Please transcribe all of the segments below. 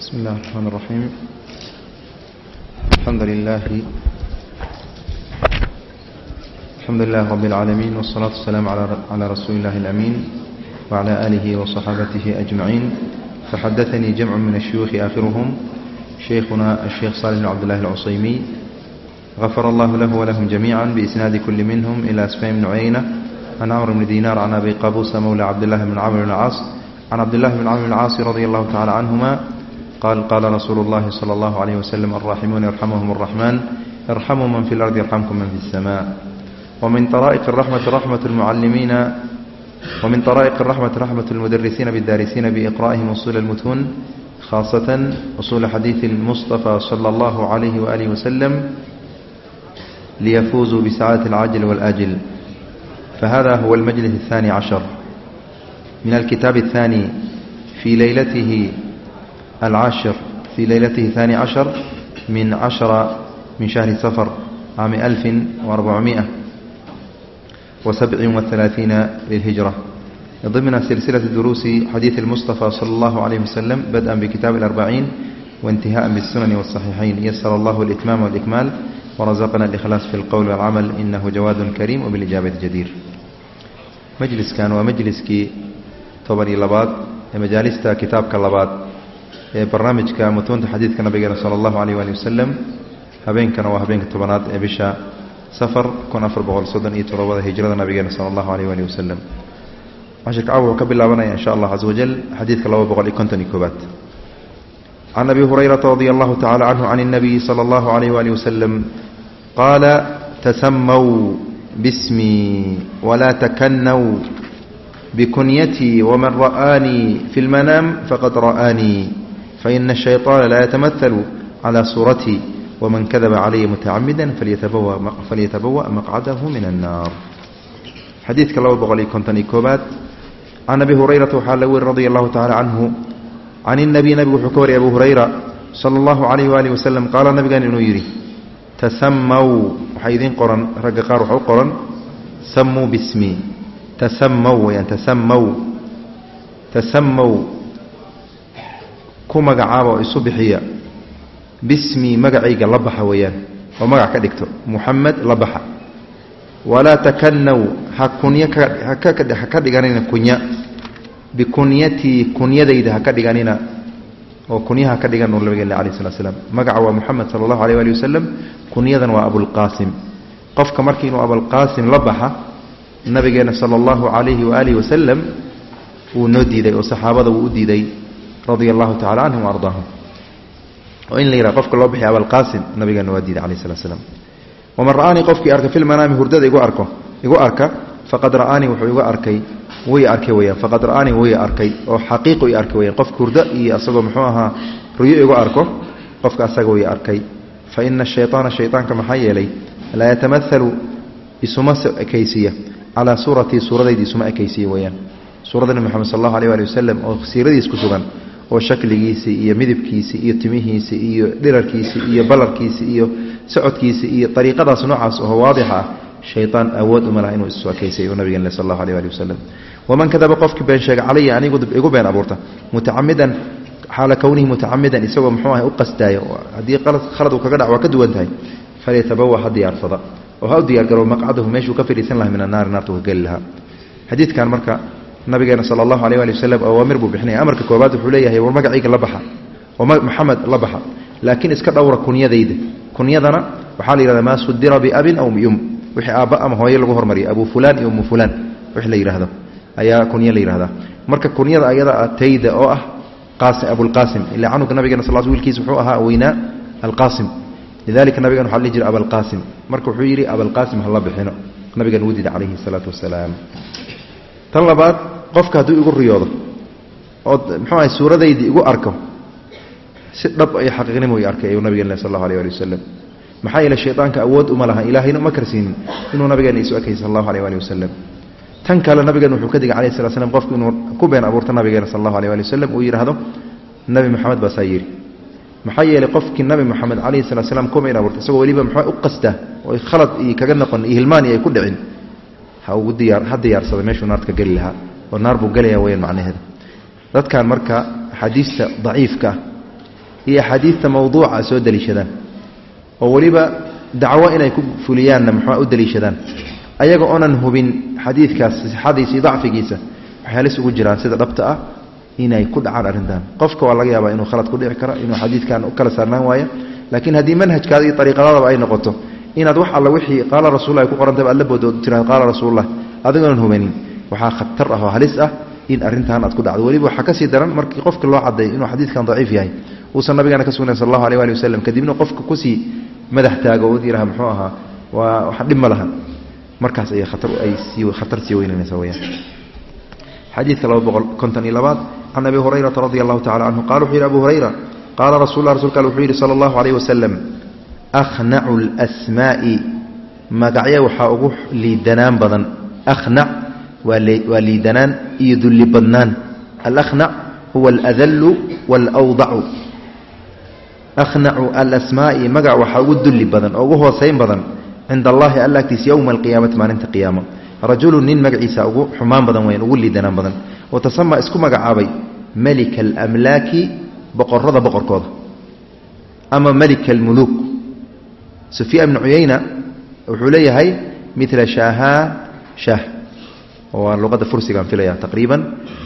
بسم الله الرحمن الرحيم الحمد لله الحمد لله رب العالمين والصلاة والسلام على على رسول الله الأمين وعلى آله وصحابته أجمعين فحدثني جمع من الشيوخ آخرهم شيخنا الشيخ صالح بن عبد الله العصيمي غفر الله له ولهم جميعا بإسناد كل منهم إلى سفيان بن عيينة عن عمرو بن دينار عن أبي قابوس مولى عبد الله بن عمرو بن العاص عن عبد الله بن عمرو بن العاص رضي الله تعالى عنهما قال قال رسول الله صلى الله عليه وسلم الراحمون يرحمهم الرحمن ارحموا من في الأرض يرحمكم من في السماء ومن طرائق الرحمة رحمة المعلمين ومن طرائق الرحمة رحمة المدرسين بالدارسين بإقرائهم أصول المتون خاصة أصول حديث المصطفى صلى الله عليه وآله وسلم ليفوزوا بسعادة العاجل والآجل فهذا هو المجلس الثاني عشر من الكتاب الثاني في ليلته العاشر في ليلته الثاني عشر من عشر من شهر سفر عام ألف وأربعمائة وسبع وثلاثين للهجرة ضمن سلسلة دروس حديث المصطفى صلى الله عليه وسلم بدءا بكتاب الأربعين وانتهاء بالسنن والصحيحين يسر الله الإتمام والإكمال ورزقنا الإخلاص في القول والعمل إنه جواد كريم وبالإجابة جدير مجلس كان ومجلسكي toban iyo labaad ee majaalista kitaabka labaad ee barnaamijka mutuunta xadiidka nabigeena sala allahu alayh waali wasalam habeenkana waa habeenka tobanaad ee bisha safar kun afar boqol soddon iyo todobada hijrada nabigeena sala allahu alayh waali wasalam cashirka caw wuxuu ka bilaabanaya insha allah caza wajal xadiidka laba boqol iyo konton iyo koobaad can abi hurayrata radia allahu tacala canhu can اnabiyi sala allahu alayh waali wasalam qaala tasamaw bismii walaa takanaw بكنيتي ومن رآني في المنام فقد رآني فإن الشيطان لا يتمثل على صورتي ومن كذب علي متعمدا فليتبوأ, فليتبوأ مقعده من النار حديث كلا بغلي كنتني كوبات عن أبي هريرة وحال رضي الله تعالى عنه عن النبي نبي حكوري أبو هريرة صلى الله عليه وآله وسلم قال نبي قال إنه يري تسموا حيدين قرن رققار وحو قرن سموا باسمي tasamaw weyaan tasamaw tasamaw ku magacaaba oo isu bixiya. Bismii magacayga la baxa weeyaan oo magac ka dhigto. Muxamed la baxa. Walaa takanaw ha kunya ha ka dhiganina kunya bikunyatii kunyadayda ha ka dhiganina oo kunyaha ka dhigan uu nabigeen alayh slat slam magaca waa muxamed sala allahu alayh ali wasalam kunyadan waa abulqaasim qofka markii inuu abulqaasim la baxa nabigeena sala allahu calayhi waaalihi wasalam wuu noo diiday oo saxaabada wuu u diiday radia allahu tacala canhum ardaahum oo in la yidhaha qofka loo bixiy abalqaasim nabigeena waa diiday alayh salat slam waman ra'aanii qofkii arka fi lmanaami hurdada igu arko igu arka faqad ra'aanii wuxuu igu arkay way arkay weyaan faqad ra'aanii way arkay oo xaqiiqu i arkay weyaan qofka hurdo iyo asagoo muxuu ahaa ruyo igu arko qofka asaga way arkay. Fa ina ashayطaana shayطaanka maxaa yeelay laa yatamaalu isuma ekaysiya calaa suuratii suuradaydi isuma ekaysiye weyaan suurada moxamed sal allahu aleh ali wasalam oo siiradiis ku sugan oo shakligiisii iyo midabkiisii iyo timihiisii iyo dhirarkiisii iyo ballarkiisii iyo socodkiisii iyo ariiqadaas noocaas oo waadixa ah awood uma laha inuu isu ekaysay nabigeen sal allahu aleh ali wasalam waman kadaba qofkii been sheega calaya anigu igu been abuurta. Mutacamidan xaala kownihi mutacamidan isagoo muxuu ah u haddii khalad uu kaga dhac waa ka duwan tahay. Falyatabawa ha diyaarsada oo ha u diyaargaro maqcadahu meeshuu ka fadhiisan laha min annaari naarta ka geli lahaa. Xadiidkan marka nabigeena sala allahu aleh ali wasalam awaamir buu bixinaya. Amarka koobaad wuxuu leeyahay war magacayga la baxa oo maxamed la baxa laakiin iska dhowra kunyadayda. Kunyadana waxaa la yihahda maa sudira biabin aw bium wixii aabba ama hooye lagu hormariya abu fulaan iyo umu fulaan wix la yidhaahdo. Ayaa kunya la yihahdaa marka kunyada ayada ah tayda oo ah abulqaasim ilaa canuga nabigeena sal wiilkiis wuxuu ahaa weynaa alqaasim. Lidalika nabigan waxa dhihi jira abalqaasim marka wuxuu yidhi abalqaasim hala bixino. Nabigan wuu diida calayhi salaatu wasalaam. Tan labaad qofka hadduu igu riyoodo oo muxuu ahay suuradaydii igu arko si dhab iyo xaqiiqnimo i arkay ayuu nabigeen sal allahu aleh ali wasalam maxaa yeele shaydaanka awood uma laha ilaahayna uma karsiinin inuu nabigeena isu ekay sal allahu aleh ali wasalam tan kale nabigen wuxuu ka digay alayh slat slam qofku inuu ku been abuurto nabigeena sal allahu aleh ali wasalam uu yidhaahdo nabi moxamed baasaa yidhi. Maxaa yeelay qofkii nabi moxamed calayhi salat slam kuma in abuurta isagoo weliba muxuu u qastaa oo khalad iyo kaga noqon iyo hilmaani ay ku dhicin ha ugu diyaar ha diyaarsada meeshuu naarta geli lahaa oo naar buu gelaya weyaan macnaheeda. Dadkan marka axaadiista daciifka iyo axaadiidta mawduuca soo deliishadaan oo weliba dacwo inay ku fuliyaanna muxua u deliishadaan ayaga oonan hubin xadiidkaas sixadiisa iyo dacfigiisa waxay halis ugu jiraan sida dhabta ah inay ku dhacaan arrintan. Qofka waa laga yaabaa inuu khalad ku dhici karo inuu xadiidkan u kala saarnaan waayo. Laakiin haddii manhajkaada iyo ay noqoto inaad wax alla wixii qaala rasulla ay ku qorantayba aad la boodo tiraado qaala rasuulullah adigoonan hubanin waxaa khatar ah oo halis ah in arrintan aad ku dhacdo. Weliba waxaa ka sii daran markii qofka loo caday inuu xadiidkan daciif yahay uusan nabigeena ka sugnayn sal allahu aleh ali wasalam kadibna qofka ku sii madax taago oo yidhaha muxuu ahaa? Waa wax dhib ma laha markaas ayay khatar ay sii khatar sii weynanaysa weyaan xadiidka laba boqol konton iyo labaad can abi hurayrata radi allahu tacala canhu qala wuxuu yidhi abu hurayra qaala rasulla rasulka wuxuu yidhi sala allahu aleyh wasalam akhnacu اlasmaa'i magacyo waxaa ugu liidanaan badan waa liidanaan iyo dulli badnaan. Alahnac huwa aladalu wاlawdacu akhnacu alasmaa'i magac waxaa ugu dulli badan oo ugu hoosayn badan cinda allahi alla agtiisa yowma alqiyaamati maalinta qiyaama rajulu nin magaciisa ugu xumaan badan weyan ugu liidanaan badan. Oo isku magacaabay melika alamlaaki boqorada boqorkooda. Ama melika almuluuk sufyaan bnu cuyayna wuxuu leeyahay mila shaahaa shaah waa luqadda fursigaan filaya taqriiban.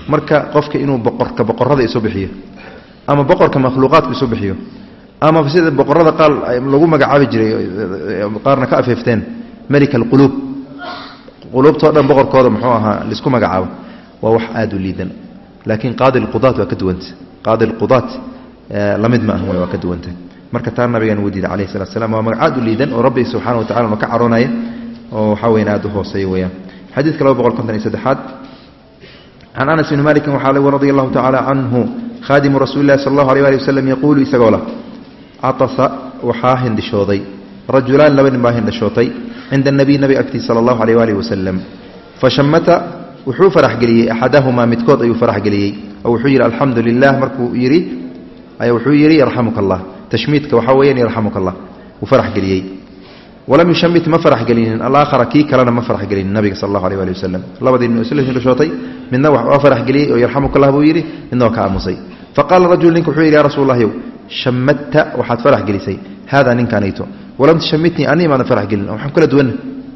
Marka qofka inuu boqorka boqorada isu bixiyo ama boqorka makhluuqaadku isu bixiyo ama sida boqorada qaal lagu magacaabi jiray qaarna ka afeefteen melika alquluub quluubtao dhan boqorkooda muxuu ahaa la isku magacaabo waa wax aada u liidan. Laakiin qaadi lqudaat waa ka duwanta qaadi lqudaat la mid ma ah waa ka duwanta marka taa nabigan wuu alayh salat slam waa magac aad u liidan oo rabbi subxana wa tacala ka caroonaya oo waxaa weyan aad u hooseeya weyaan xadiidka laba boqol konton iyo saddexaad. Can anas bni malikin waxaa lagu radi allahu tacaala canhu khaadimu rasuuli lahi sal allahu alيh ali waslem yaquulu isagoo lah catasa waxaa hindhishooday rajulaan laba nin baa hindhishootay cinda anabiy nabi agtiis sala allahu aleyh waalih wasalam fashamata wuxuu faraxgeliyey axadahumaa midkood ayuu faraxgeliyey oo wuxuu yidhi alxamdu lilah markuu yidhi wuxuu yidhi yarxamuka allah tashmiidka waxaa weeyaan yarxamuka allah wuu faraxgeliyey walam yushamit ma faraxgelinin alaakhara kii kalena ma faraxgelinin nabiga sal allahu aleh ali wasalam labadii hindhishootay midna waa faraxgeliyey oo yarxamuka buu yidhi midna ka aamusay. Faqaala rajul ninku wuxuu yidhi ya rasuul lahyow shamadta waxaad farax gelisay. Haadaa ninkaanayto walam tushamitnii anii maadan farax gelin. Waxaan kala duwanna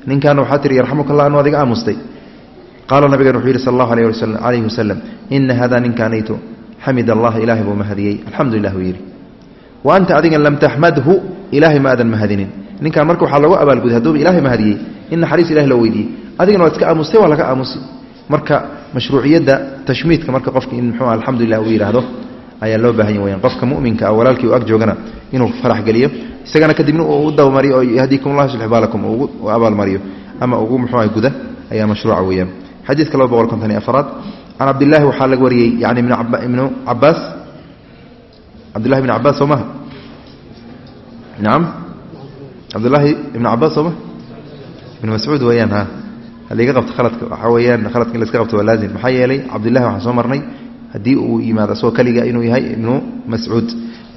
ninkaana waxaa tihi yarxamuka anu adiga aamustay qaala nabigan wuxuu yidhi sal allahu alayhi wasalam ina haadaa ninkaanayto xamid allah ilaahay buu mahadiyey. Alxamdu lilah buu yidhi. Wa anta adigan lam taxmadhu ilaahay ma aadan mahadinin ninkaan marka waxaa lagu abaalguday hadduuba ilahay mahadiyey in naxariis ilahi loo weydiiyey adigana waad iska aamustay waa laga aamusi. Marka mashruuciyadda tashmiidka marka qofka in muxuu alxamdulilah uu yidhaahdo ayaa loo baahan weyaan qofka muminka ah walaalkii u ag joogana inuu farax geliyo isagana kadibna uu u dabamariyo oo yahdiikum allah yuslix baalakum ugu abaalmariyo ama ugu muxuuah guda ayaa mashruuca weeyaan. Xadiidka laba boqol konton iyo afaraad can cabdillaahi waxaa laga wariyey yani ibnu cabaas cabdillahi ibn cabaas soo maha nacam cabdullaahi ibnu cabaas soo maha ibnu mascuud weeyaan ha haliga qabto khaladka waxaa weeyaan khaladka in laska qabto waa laazim. Maxaa yeelay cabdillahi waxaan soo marnay haddii uu yimaado asagoo keliga inuu yahay ibnu mascuud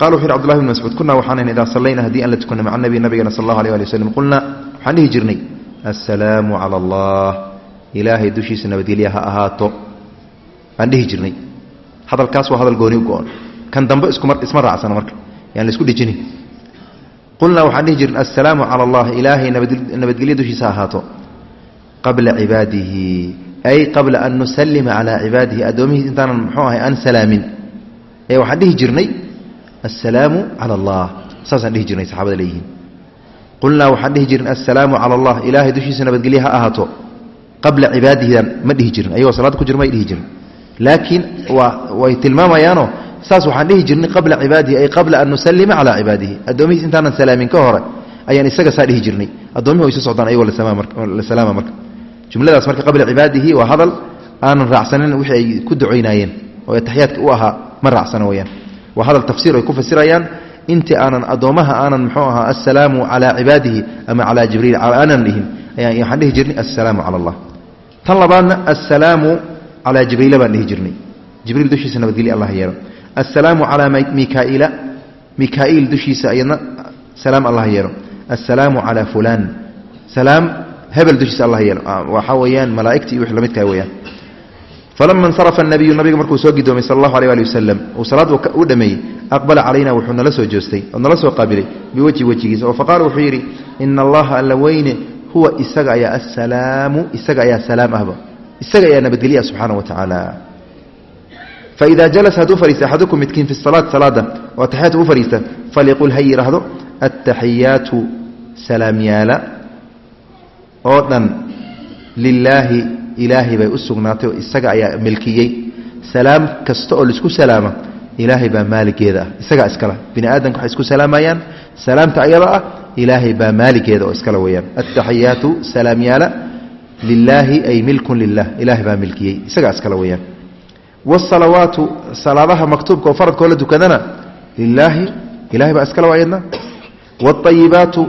qala wuxu yhi cbdullahi bn mascuud kunaa waxaan idaa sallayna haddii aan la tukano maca nabi nabigana sal allahu alيh ali waslm qulnaa waxaan dhihi jirnay assalaamu cala allah. Ilaahay dushiisa nabadgelya ha ahaato. Baan dhihi jirnay. Hadalkaas waa hadal gooni u go-on kan dambe isma raacsana marka. Yaan la isku dhejinin qulnaa waxaan dhihi jirnay assalaamu cala allah ilaahay nabadgelya dushiisa ha ahaato. Qabla cibaadihi ay qabla an nusalima calaa cibaadihi addoomihiis intaanan muxuu ahay aan salaamin. Ee waxaan dhihi jirnay assalaamu cala allah. Saasaan dhihi jirnay saxabada leeyihiin. Qulnaa waxaan dhihi jirnay assalaamu cala allah ilaahay dushiisa nabadgelye ha ahaato. Qabla cibaadihidan ma dhihi jirin ayagoo salaada ku jir may dhihi jirin. Laakiin waa way tilmaamayaanoo saas waxaan dhihi jirnay qabla cibaadihi ay qabla an nusalima calaa cibaadihi. Addoomihiis intaanan salaamin ka hore ayaan isaga saa dhihi jirnay. Addoomihi isu socdaan ayagoo la salaama marka jumladaas marka qabla cibaadihi waa hadal aanan raacsanin wixii ay ku ducaynaayeen oo ataxiyaadka u ahaa ma raacsana weyaan. Waa hadal tafsiir ay ku fasirayaan intii aanan addoommaha aanan muxuu ahaa assalaamu calaa cibaadihi ama calaa jibriil. Aanan dhihin ayaan waxaan dhihi jirnay assalaamu cala allah. Tan labaadna assalaamu calaa jibriila baan dhihi jirnay. Jibriil dushiisa nabadgelya allah yeelo assalaamu calaa mikaa'iila mikaa'iil dushiisa ayadna salaam allah yeelo. Assalaamu calaa fulaan salaam hebel dushiisa allah yeelo. Waxaa weeyaan malaa'igta iyo wix la midkaa weeyaan. Falama insarafa nabiyu nabiga markuu soo gidoomay sal allahu alيh ali wasalam uu salaad u dhameeyey. Aqbala calayna wuxuu nala soo joostay oo nala soo qaabilay biwejhi wejigiisa oo faqaala wuxuu yidhi ina allaha alla weyne huwa isaga ayaa assalaamu isaga ayaa salaam ahba. Isaga ayaa nabadgelya subxaana wa tacaala faida jalasa hadduu fariista axadukum midkiin fi salaat salaada oo ataxiyaadka u fariista faliqul ha yidhaahdo attaxiyaatu salaamyaala oo dhan lilaahi ilaahay bay u sugnaatay oo isaga ayaa milkiyey salaam kasta oo la isku salaama ilaahay baa maaligeeda ah isagaa iskala bini aadamka waxay isku salaamayaan salaamta ayada ah ilaahay baa maaligeeda oo iskala weeyaan attaxiyaatu salaamyaala lilaahi ay milkun lilah ilaahay baa wsalawaatu salaadaha maktuubka oo faradkoo la dukadana lilaahi ilahay baa iskale ayadna wاayibaatu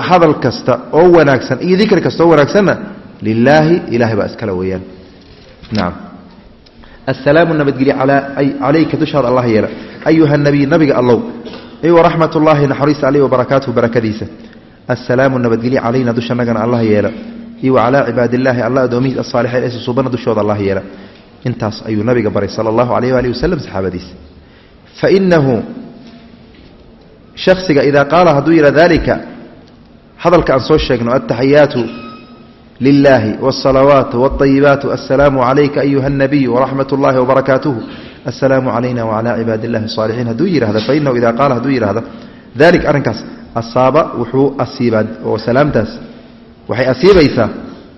hadal kasta oo wanaagsan iyo dikri kasta oo wanaagsanna lilaahi ilahay baa iskale weeyaan naam asalaamu nabadgelye calayka dushaada allah yeela ayuha nabiy nabiga allow waraxmat ullaahi naxariista aleh wabarakaatuhu barakadiisa asalaamu nabadgelye calayna dushanagana allah yeela iyo wacalaa cibaad illaahi alla addoomihiis asaalixiin ee susuubana dushooda allah yeela intaas ayuu nabiga baray sala allahu alayh waali wasalam saxaabadiisa fainahu shaksiga idaa qaala hadduu yidha dalika hadalka aan soo sheegno altaxiyaatu lilaahi wاsalawaat wاayibaat asalaamu calayka ayuha اnabiy waraxmat اllahi wbarakaatuhu asalaamu calayna wacalaa cibaad illahi الصaalixiin hadduu yihahda fainahu idaa qaala hadduu yidhahda dalik arrinkaas asaaba wuxuu asiibaa oo salaamtaas waxay asiibaysaa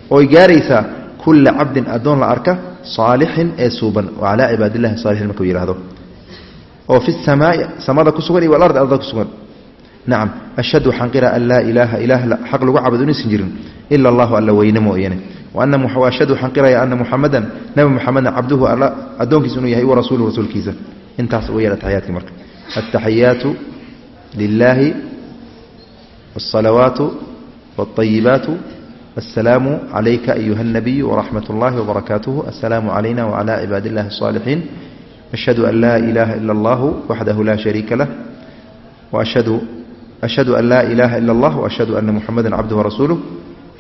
oy gaaraysaa kula cabdin addoon la arka saalixin ee suuban oo calaa cibaad illahi saalixiin markuu yihahdo oo fi samaai samada ku sugan iyo walardi arda ku sugan. Nacam ashhadu waxaan qira an laa ilaaha ilaah xaq lagu cabudo inaysan jirin ila allahu alla weyne mooyane. Ashhadu waxaan qiraya ana muxamadan nabi muxamedna cabduhu alla addoonkiisa inuu yahay wa rasuulkiisa. Intaas weyaan ataxiyaadki marka. Altaxiyaatu lilaahi wاsalawaatu wاayibaatu asalaamu calayka ayuha اnabiy waraxmat اllahi wbarakaatuhu asalaamu calayna wcala cibaad illahi الصaalixiin ashhadu an laa ilaaha ila allahu waxdahu laa shariika lah ashhadu ashhadu an laa ilaaha ila allah waashhadu ana muxameda cabduhu warasuuluh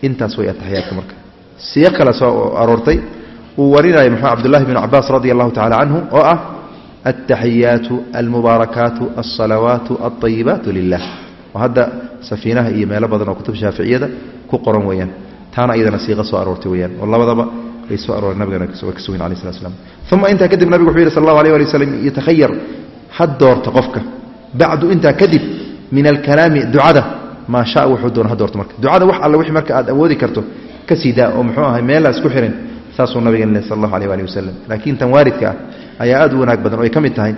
intaas way ataxiyaadka marka siyo kale soo aroortay uu warinaya mxu cabdullahi bn cabaas radi allahu tacala canhu oo ah altaxiyaatu almubaarakaatu alsalawaatu alطayibaatu lilah oo hadda safiinaha iyo meelo badan oo kutub shaaficiyada ku qoran weeyaan. Taana iyadana siiqa soo aroortay weyaan oo labadaba ay soo arooreen nabigana ka sugan alai slat slam uma intaa kadib nabigu wuxuu yihi sal allahu alيh ali waslm yatakhayar ha doorta qofka. Bacdu intaa kadib min alkalaami ducada maa shaa wuxuu doona ha doorto marka. Ducada wax alle wixii marka aad awoodi karto ka sii daa oo muxuu ahay meella isku xirin saasuu nabigan leh sal allahu alيh ali wasalam laakiin tan waaridka ah ayaa aad u wanaag badan oo ay ka mid tahay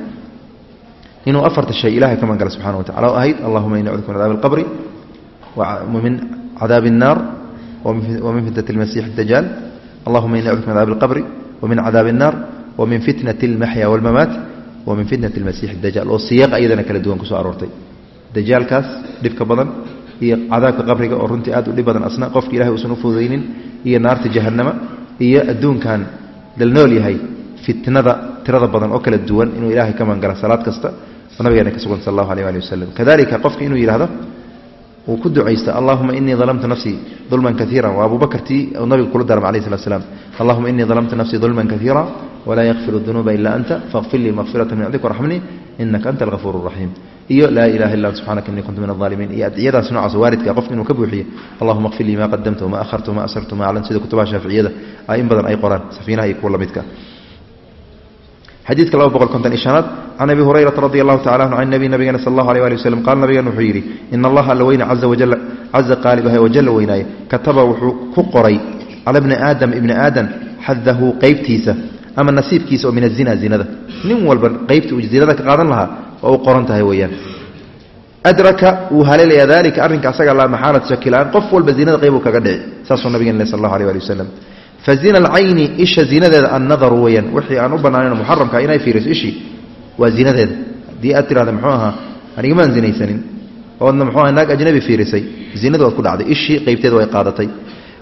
inuu afarta shay ilahay ka mangala subxana wa tacala oo ahayd allahuma ini acuduka min cadaab alqabri cadaabi الnaar wamin fitnat اlmasiix اdajaal allahuma ini acuduka min cadaab alqabri wamin cadaabi الnaar wamin fitnat اlmaxya wاlmamaat wamin fitnat اlmasiix اdajaal oo siyaaq iyadana kala duwan kusoo aroortay dajaalkaas dhibka badan iyo cadaabka qabriga oo runtii aad u dhib badan asna qofka ilahay uusan u fududaynin iyo naarta jahannama iyo adduunkan dalnool yahay fitnada tirada badan oo kala duwan inuu ilahay ka mangala salaad kasta oo nabigeena ka sugan sal allahu alيh ali wasalam kadalika qofka inuu yidhahdo uu ku ducaysta allahuma inii dalamtu nafsii dulman kaiira waa abubakr tii uu nabiga kula darma alayh slat slam allahuma inii dalamtu nafsii dulman kaiira walaa yakfir dunuuba ila anta faqfir lii makfirata min cdik waraxmnii inaka anta algafuur raxiim iyo laa ilaha illa subxanaka inii kuntu min alaalimiin iyo adciyadaas noocaas waaridka qofka inuu ka buuxiyo allahuma qfir lii ma qadamtu wma ahartu wma asrtu ma aclan sida kutubaha shaaficiyada in badan ay qoraan safiinaha iyo kuwa lamidka xadiidka laba boqol konton iyo shanaad can abi hurayrata radi allahu tacala anhu can nabiy nabigana sal allahu alيh ali waslm qaala nabigan wuxuu yidhi ina allaha alla weyne caza wajala caza qaalibahay wajalla weynaaye kataba wuxuu ku qoray cala bni aadam ibni aadan xadahu qeybtiisa ama nasiibkiisa oo min azina zinada. Nin walba qeybtii zinada ka qaadan lahaa oo u qoran tahay weeyaan. Adraka wuu haleelayaa dalika arrinka asaga laa maxaalad shakilaan qof walba zinada qeyb uu kaga dhici saasuu nabigan leh sal allahu alيh ali wasalam fazina alcayni isha zinadeeda annadaru weyaan wixii aan u banaanayn muxaramka inay fiiriso ishii waa zinadeeda. Haddii aad tirahda muxuu ahaa anigamaan zinaysanin. Oodna muxuu aha naag ajnabi fiirisay. Zinadu waad ku dhacday. Ishii qeybteeda way qaadatay.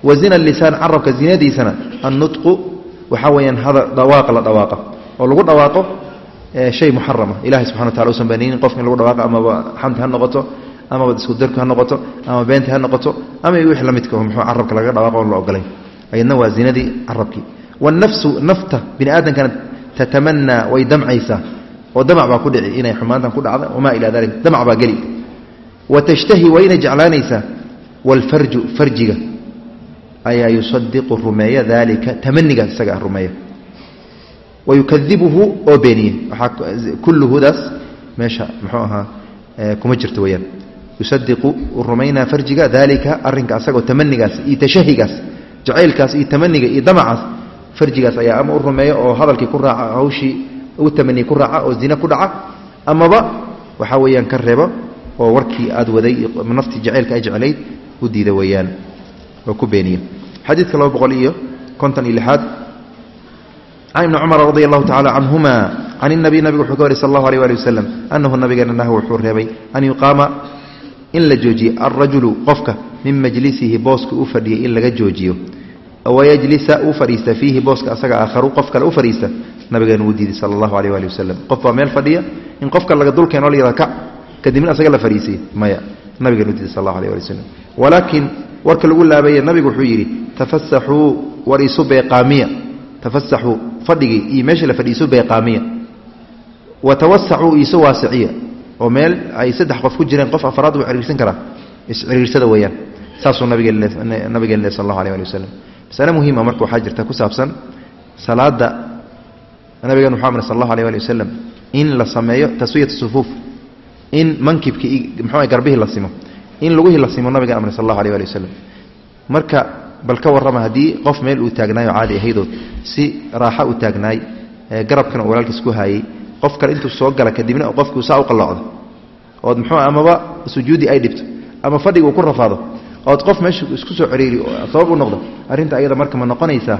Wa zina lisaan carabka zinadiisana annutqu waxaa weyaan dhawaaqa la dhawaaqa. Oo lagu dhawaaqo shay muxarama ilahay subxana wa tacala usan banaynin lagu dhawaaqo amaba xamta ha noqoto amaba isku darku ha noqoto ama beenta ha noqoto ama wixii la midka muxuu carabka laga dhawaaqo oon la ogolayn ayadna waa zinadii carabkii. Wاnafsu nafta bini aadamkana tatamanaa way damcaysaa oo damac baa ku dhici inay xumaantan ku dhacda wamaa ilaa dalik damac baa geli. Wa tashtahi wayna jeclaanaysaa waalfarju farjiga. Ayaa yusadiqu rumeeya daalika tamanigaas isaga ah rumeeya. Wa yukadibuhu oo beeniye waxaa kulluhudaas meesha muxuu ahaa kuma jirto weyaan yusadiqu rumaynaa farjiga daalika arrinka asagoo tamanigaas iyo tashahigaas jacaylkaas iyo tamaniga iyo damacaas farjigaas ayaa ama u rumeeya oo hadalkii ku raaca hawshii u tamaniya ku raaca oo zina ku dhaca amaba waxaa weeyaan ka reebo oo warkii aad waday naftii jacaylka ay jeclayd u diida weeyaan oo ku beeniya xadiidka laba boqol iyo konton iyo lixaad can ibni cumar radi allahu tacala canhuma can inabiy nabigu wuxuu ka wari sal allahu alيh ali wasalam anahu nabigeena nahu wuxuu reebay an yuqaama in la joojiyo alrajulu qofka min majlisihi booska u fadhiyay in laga joojiyo. Wayajlisa uu fadhiista fiihi booska asaga aakharu qof kale u fadhiista. Nabigeena wuu diiday sala allahu alيh ali wasalam qof baa meel fadhiya? In qofka laga dulkeenoo la yihahda kac kadibna asaga la fadhiisay. Maya. Nabigeena u diiday sal allahu alيh ali wasalam walaakiin warka lagu laabaya nabigu wuxuu yidhi tafasaxuu war beeqaamiya. Tafasaxuu fadhigii iyo meesha la fadhi isu beeqaamiya. Wa tawasacuu isu waasiciya oo meel ay saddex qof ku jireen qof afraad wuu irgirsan karaa. Iscirgirsada weyaan saasuu nabigeen le sal allah aleh ali waslem masale muhiima ah marka waxaa jirta ku saabsan salaada nabigeenu muxuu sal allahu aleh ali waslem in la sameeyo taswiyat sufuuf in mankibkii mxua garbihii la simo in lugihii la simo nabigan amre sal allahu aleh ali waslem marka bal ka warrama haddii qof meel uu taagnaayo caadi ahaydoo si raaxa u taagnaay garabkana walaalkiis ku haayey qof kale intuu soo gala kadibna qofkuu saa u qalloocdo ood muxuu amaba sujuudi ay dhibto ama fadhiga uu ku rafaado ood qof meesha isku soo ciriiri sabab u noqdo arrinta ayada marka ma noqonaysaa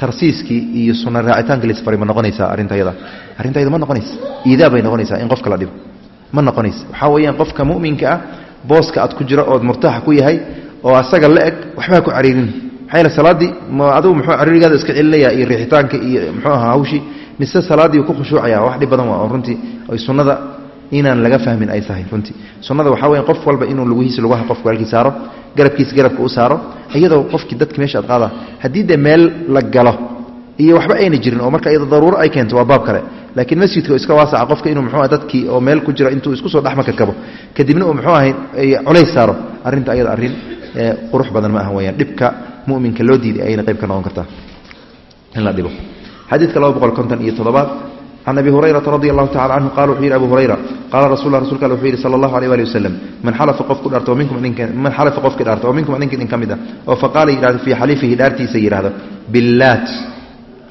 tarsiiskii iyo sunna raacitaanka lisfaray ma noqonaysaa arrinta ayada. Arrinta ayada ma noqonaysa iidaa bay noqonaysaa in qofka la dhibo ma noqonaysa. Waxaa weeyaan qofka mu'minka ah booska aad ku jiro ood murtaaxa ku yahay oo asaga la eg waxbaa ku cariirin maxaa yeele salaaddii ma adigu muxuu cariirigaada iska celinaya iyo riixitaanka iyo muxuu ahaa hawshii mise salaaddii ku khushuucaya wax dhib badan waa oo runtii ay sunnada inaan laga fahmin ay tahay runtii. Sunnada waxaa weya qof walba inuu lugihiisa lugaha qofka walkii saaro garabkiisa garabka u saaro iyadoo qofkii dadki meesha ad qaada haddii dee meel la galo iyo waxba ayna jirin oo marka iyada daruuro ay keento waa baab kale. Laakiin masjidka iska waasaca qofka inuu muxuu ah dadkii oo meel ku jira intuu isku soo dhexmaka kabo kadibna uu muxuu ahay culays saaro. Arrinta ayada arrin qurux badan ma aha weyaan dhibka muminka loo diiday ayna qayb ka noqon kartaa. In la dhibo xadiidka laba boqol konton iyo toddobaad can abi hurayrata radi allahu tacala canhu qala wuxuu yidhi abu hurayra qaala rasul rasulka al wuxuu yidhi sala allahu alيh ali wasalam man xalafa qof ku dhaarta oo minkum man xalafa qofki dhaarta oo minkum adinka idin ka mid ah oo faqaala yidhahdo fii xalifihi dhaartiisa yidhahdo billaat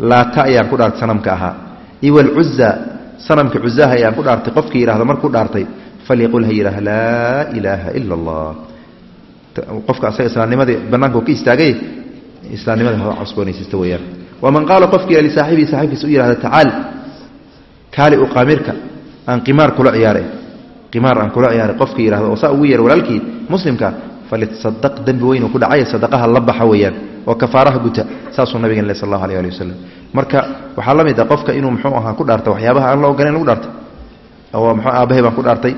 laata ayaan ku dhaartay sanamka ahaa. Iyo walcuza sanamka cuzaha ayaan ku dhaartay qofkii yidhahdo markuu dhaartay falyaqul ha yidhaah laa ilaaha ila allah qofka asaga islaamnimadii banaanka ka istaagay islaamnimada ha cusboonaysiista weyaan waman qaala qofkii lisaaxibihi saaxibkiisa u yihahda tacaal kaali u qaamirka aan qimaar kula ciyaare qimaar aan kula ciyaare qofkii yihahdo oo saa ugu yeer walaalkii muslimka falitasadaq dembi weynuu ku dhacay sadaqaha la baxa weeyaan oo kafaaraha guta saasuu nabigen le sal allahu alيh ali wasalam marka waxaa la mid ah qofka inuu muxuu ahaa ku dhaarta waxyaabaha aan la ogolayn lagu dhaarta oo mxuu aabahay baan ku dhaartay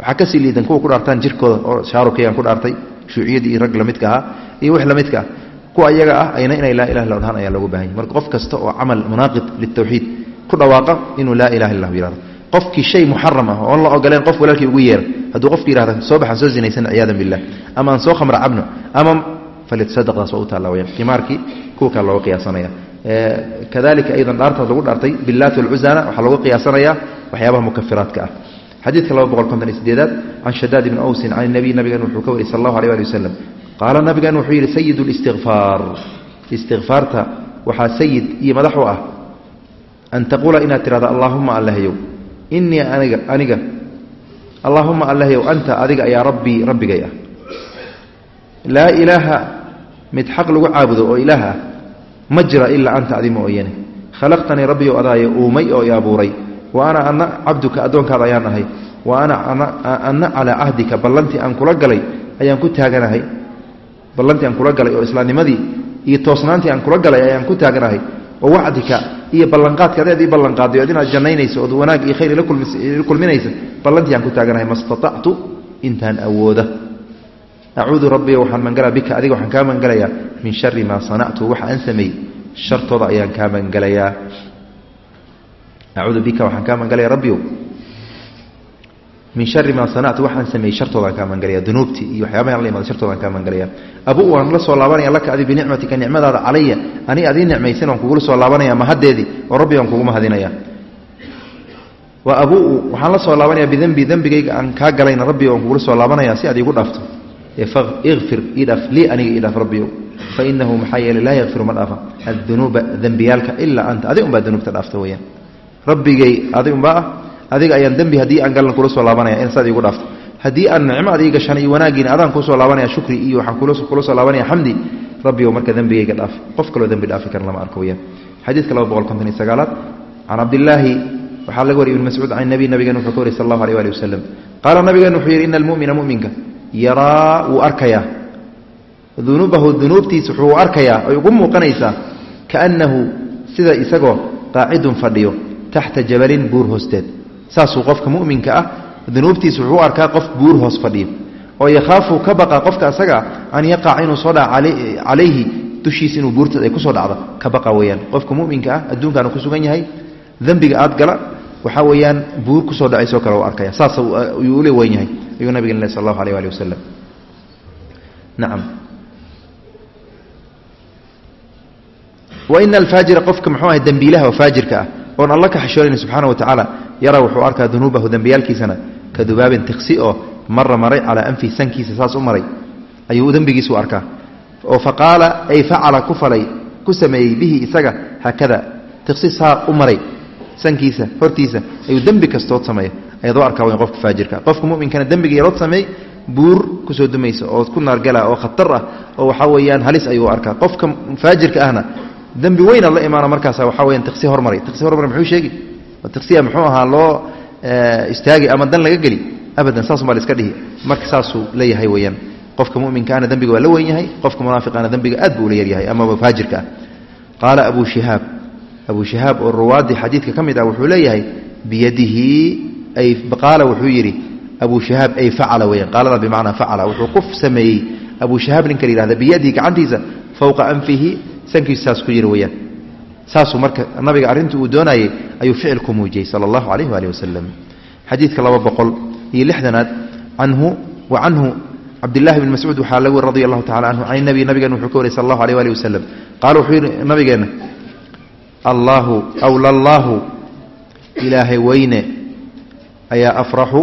waxaa ka sii liidan kuwa ku dhaartaan jirkooda oo shaarukayaan ku dhaartay shuuciyadii iyo rag lamidka ahaa iyo wix lamidka ah kuwa iyaga ah ayna inay laa ilaha illa dhahaan ayaa loogu bahanya marka qof kasta oo camal munaaqid litawxiid ku dhawaaqa inuu laa ilaha illa yihahdo qofkii shay muxaram ah la ogoleen qof walaalkii ugu yeera hadduu qofki yihahda soo baxaan soo zinaysan ciyaadan billah. Ama aan soo khamra cabno ama falitasadaqdaas waa u taalla wayaan qimaarkii kuwa kale looga qiyaasanaya kadalika aydan dhaartaas lagu dhaartay billaat walcuzana waxaa looga qiyaasanayaa waxyaabaha mukafiraadka ah. Xadiidka laba boqol konton iyo sideedaad can shadaad ibni awsin can nabiy nabigan wuxuu ka wariyay sal allahu alيh ali wasalam qaala nabigan wuxuu yidhi sayid اlistikfaar istikfaarta waxaa sayid iyo madax u ah an taquula inaad tirahdo allaahuma allahyow inii aniga aniga allaahuma allahyow anta adiga ayaa rabbii rabbigay ah. Laa ilaaha mid xaq lagu caabudo oo ilaah ah ma jira ilaa anta adi mooyane. Khalaqtanii rabbiyow adaayo uumay oo i abuuray. Wa ana ana cabduka addoonkaada ayaan ahay. Wa ana ana calaa cahdika ballantii aan kula galay ayaan ku taaganahay ballantii aan kula galay oo islaamnimadii iyo toosnaantii aan kula galay ayaan ku taaganahay wa wacdika iyo ballanqaadka adeed ii ballanqaaday ood inaad jannaynayso ood wanaag iyo khayr ila kulminaysa ballantii aan ku taaganahay ma statactu intaan awooda. Acuudu rabbiyo waxaan mangalaa bika adiga waxaan kaa mangalayaa min shari maa sanactu waxa aan sameeyey shartooda ayaan kaa mangalayaa. Acuudu bika waxaan kaa magangalaya rabbiyow min shari maa sanactu waxaan sameeyey shartoodaan kaa magangalaya dunuubtii iyo waxyaabaha la imaada shartoodaan kaa magangalaya abu waan la soo laabanaya laka adi binicmatika nicmadaada calaya. Ani adii nicmaysan waan kugula soo laabanaya mahaddeedii oo rabbi aan kugu mahadinaya. Wa abuu waxaan la soo laabanaya bidembi dembigayga aan kaa galayna rabbi aan kugula soo laabanaya si aad iigu dhaafto. Ikfir idhaaf lii aniga idhaaf rabbiyow fainahu maxaa yeeley laa yakfiru ma dhaafa. Addunuuba dembiyaalka ilaa anta adig unbaa dunuubta dhaafta weyaan rabbigay adig unbaa ah adiga ayaan dembi haddii aan galan kula soo laabanaya in saad iigu dhaafto. Haddii aan nicmo ad ii gashan iyo wanaagiina adaan ku soo laabanaya shukri iyo waxaan kula soo laabanaya xamdi rabbiyow marka dembigayga dhaaf qof kaloo dembi dhaafi karan lama arko weyaan. Xadiidka laba boqol konton iyo sagaalaad can cabdillaahi waxaa laga wariyay ibn mascuud can nabi nabigen wuxuu ka wariy sal allahu alيh ali wasalam qaala nabigen wuxuu yidhi ina almumina muminka yaraa wuu arkayaa dunuubahu dunuubtiisa wuxuu arkayaa ay ugu muuqanaysaa kaannahu sida isagoo qaacidun fadhiyo taxta jabalin buur hoosteed saasuu qofka muminka ah dunuubtiisa wuxuu arkaa qof buur hoos fadhiyo oo yakhaafu ka baqa qofka asagaa an yaqaca inuu soo dhaca calayhi dushiisa inuu buurteed ay ku soo dhacdo ka baqa weyaan qofka muminka ah adduunkaana ku sugan yahay dembiga aad gala waxaa weeyaan buur ku soo dhacaysoo kale u arkaya. Saas ayuu ule weyn yahay ayuu nabigen le sal allahu alيh ali wasalam nacam waina alfaajira qofka muxuu ahay dembiilaha oo faajirka ah oon alla ka xishoonayna subxaana wa tacaala yara wuxuu arkaa dunuubahu dembiyaalkiisana ka dubaabin tiksi oo mara maray calaa anfihi sankiisa saas u maray ayuu dembigiisu arkaa. Oo faqaala ay facala ku falay ku sameeyey bihi isaga haakada tiksi saa u maray sankiisa hortiisa ayuu dembi kastood sameeya ayadoo arkaa weyn qofka faajirka. Qofka muminkana dembiga yarood sameey buur ku soo dumaysa oo ku naargala oo khatar ah oo waxaa weeyaan halis ayuu arkaa. Qofka faajirka ahna dembi weyna la imaana markaasa waxaa weyan tiksi hormaray tiksi hormaray muxuu sheegi tiksiya muxuu ahaa loo istaagi ama dan laga geli? Abadan saasumaa la iska dhihi. Marka saasuu leeyahay weyaan qofka muminkaana dembiga waa la weyn yahay qofka munaafiqana dembiga aad buu ula yaryahay amaba faajirka ah. Qaala abu shihaab abu shihaab oo ruwaadii xadiidka ka mid ah wuxuu leeyahay biyadihi qaala wuxuu yidhi abu shihaab ay facala weyaan qaalada bimacnaa facala wuxuu ku sameeyey. Abu shihaab ninka la yihahda biyadihi gacantiisa fowqa anfihi sankiisu saas ku yiri weyaan saasuu marka nabiga arrintii uu doonayey ayuu ficil ku muujiyey sala allahu calayh waali wasalam xadiidka laba boqol iyo lixdanaad canhu wa canhu cabdillahi bn mascuud waxaa laga weri allahu tacala canhu can nabi nabigeena wuxuu ka wariy sal allahu alيh ali wasalam qaala wuxuu yidhi nabigeenna allaahu awlallaahu ilaahay weyne ayaa afraxu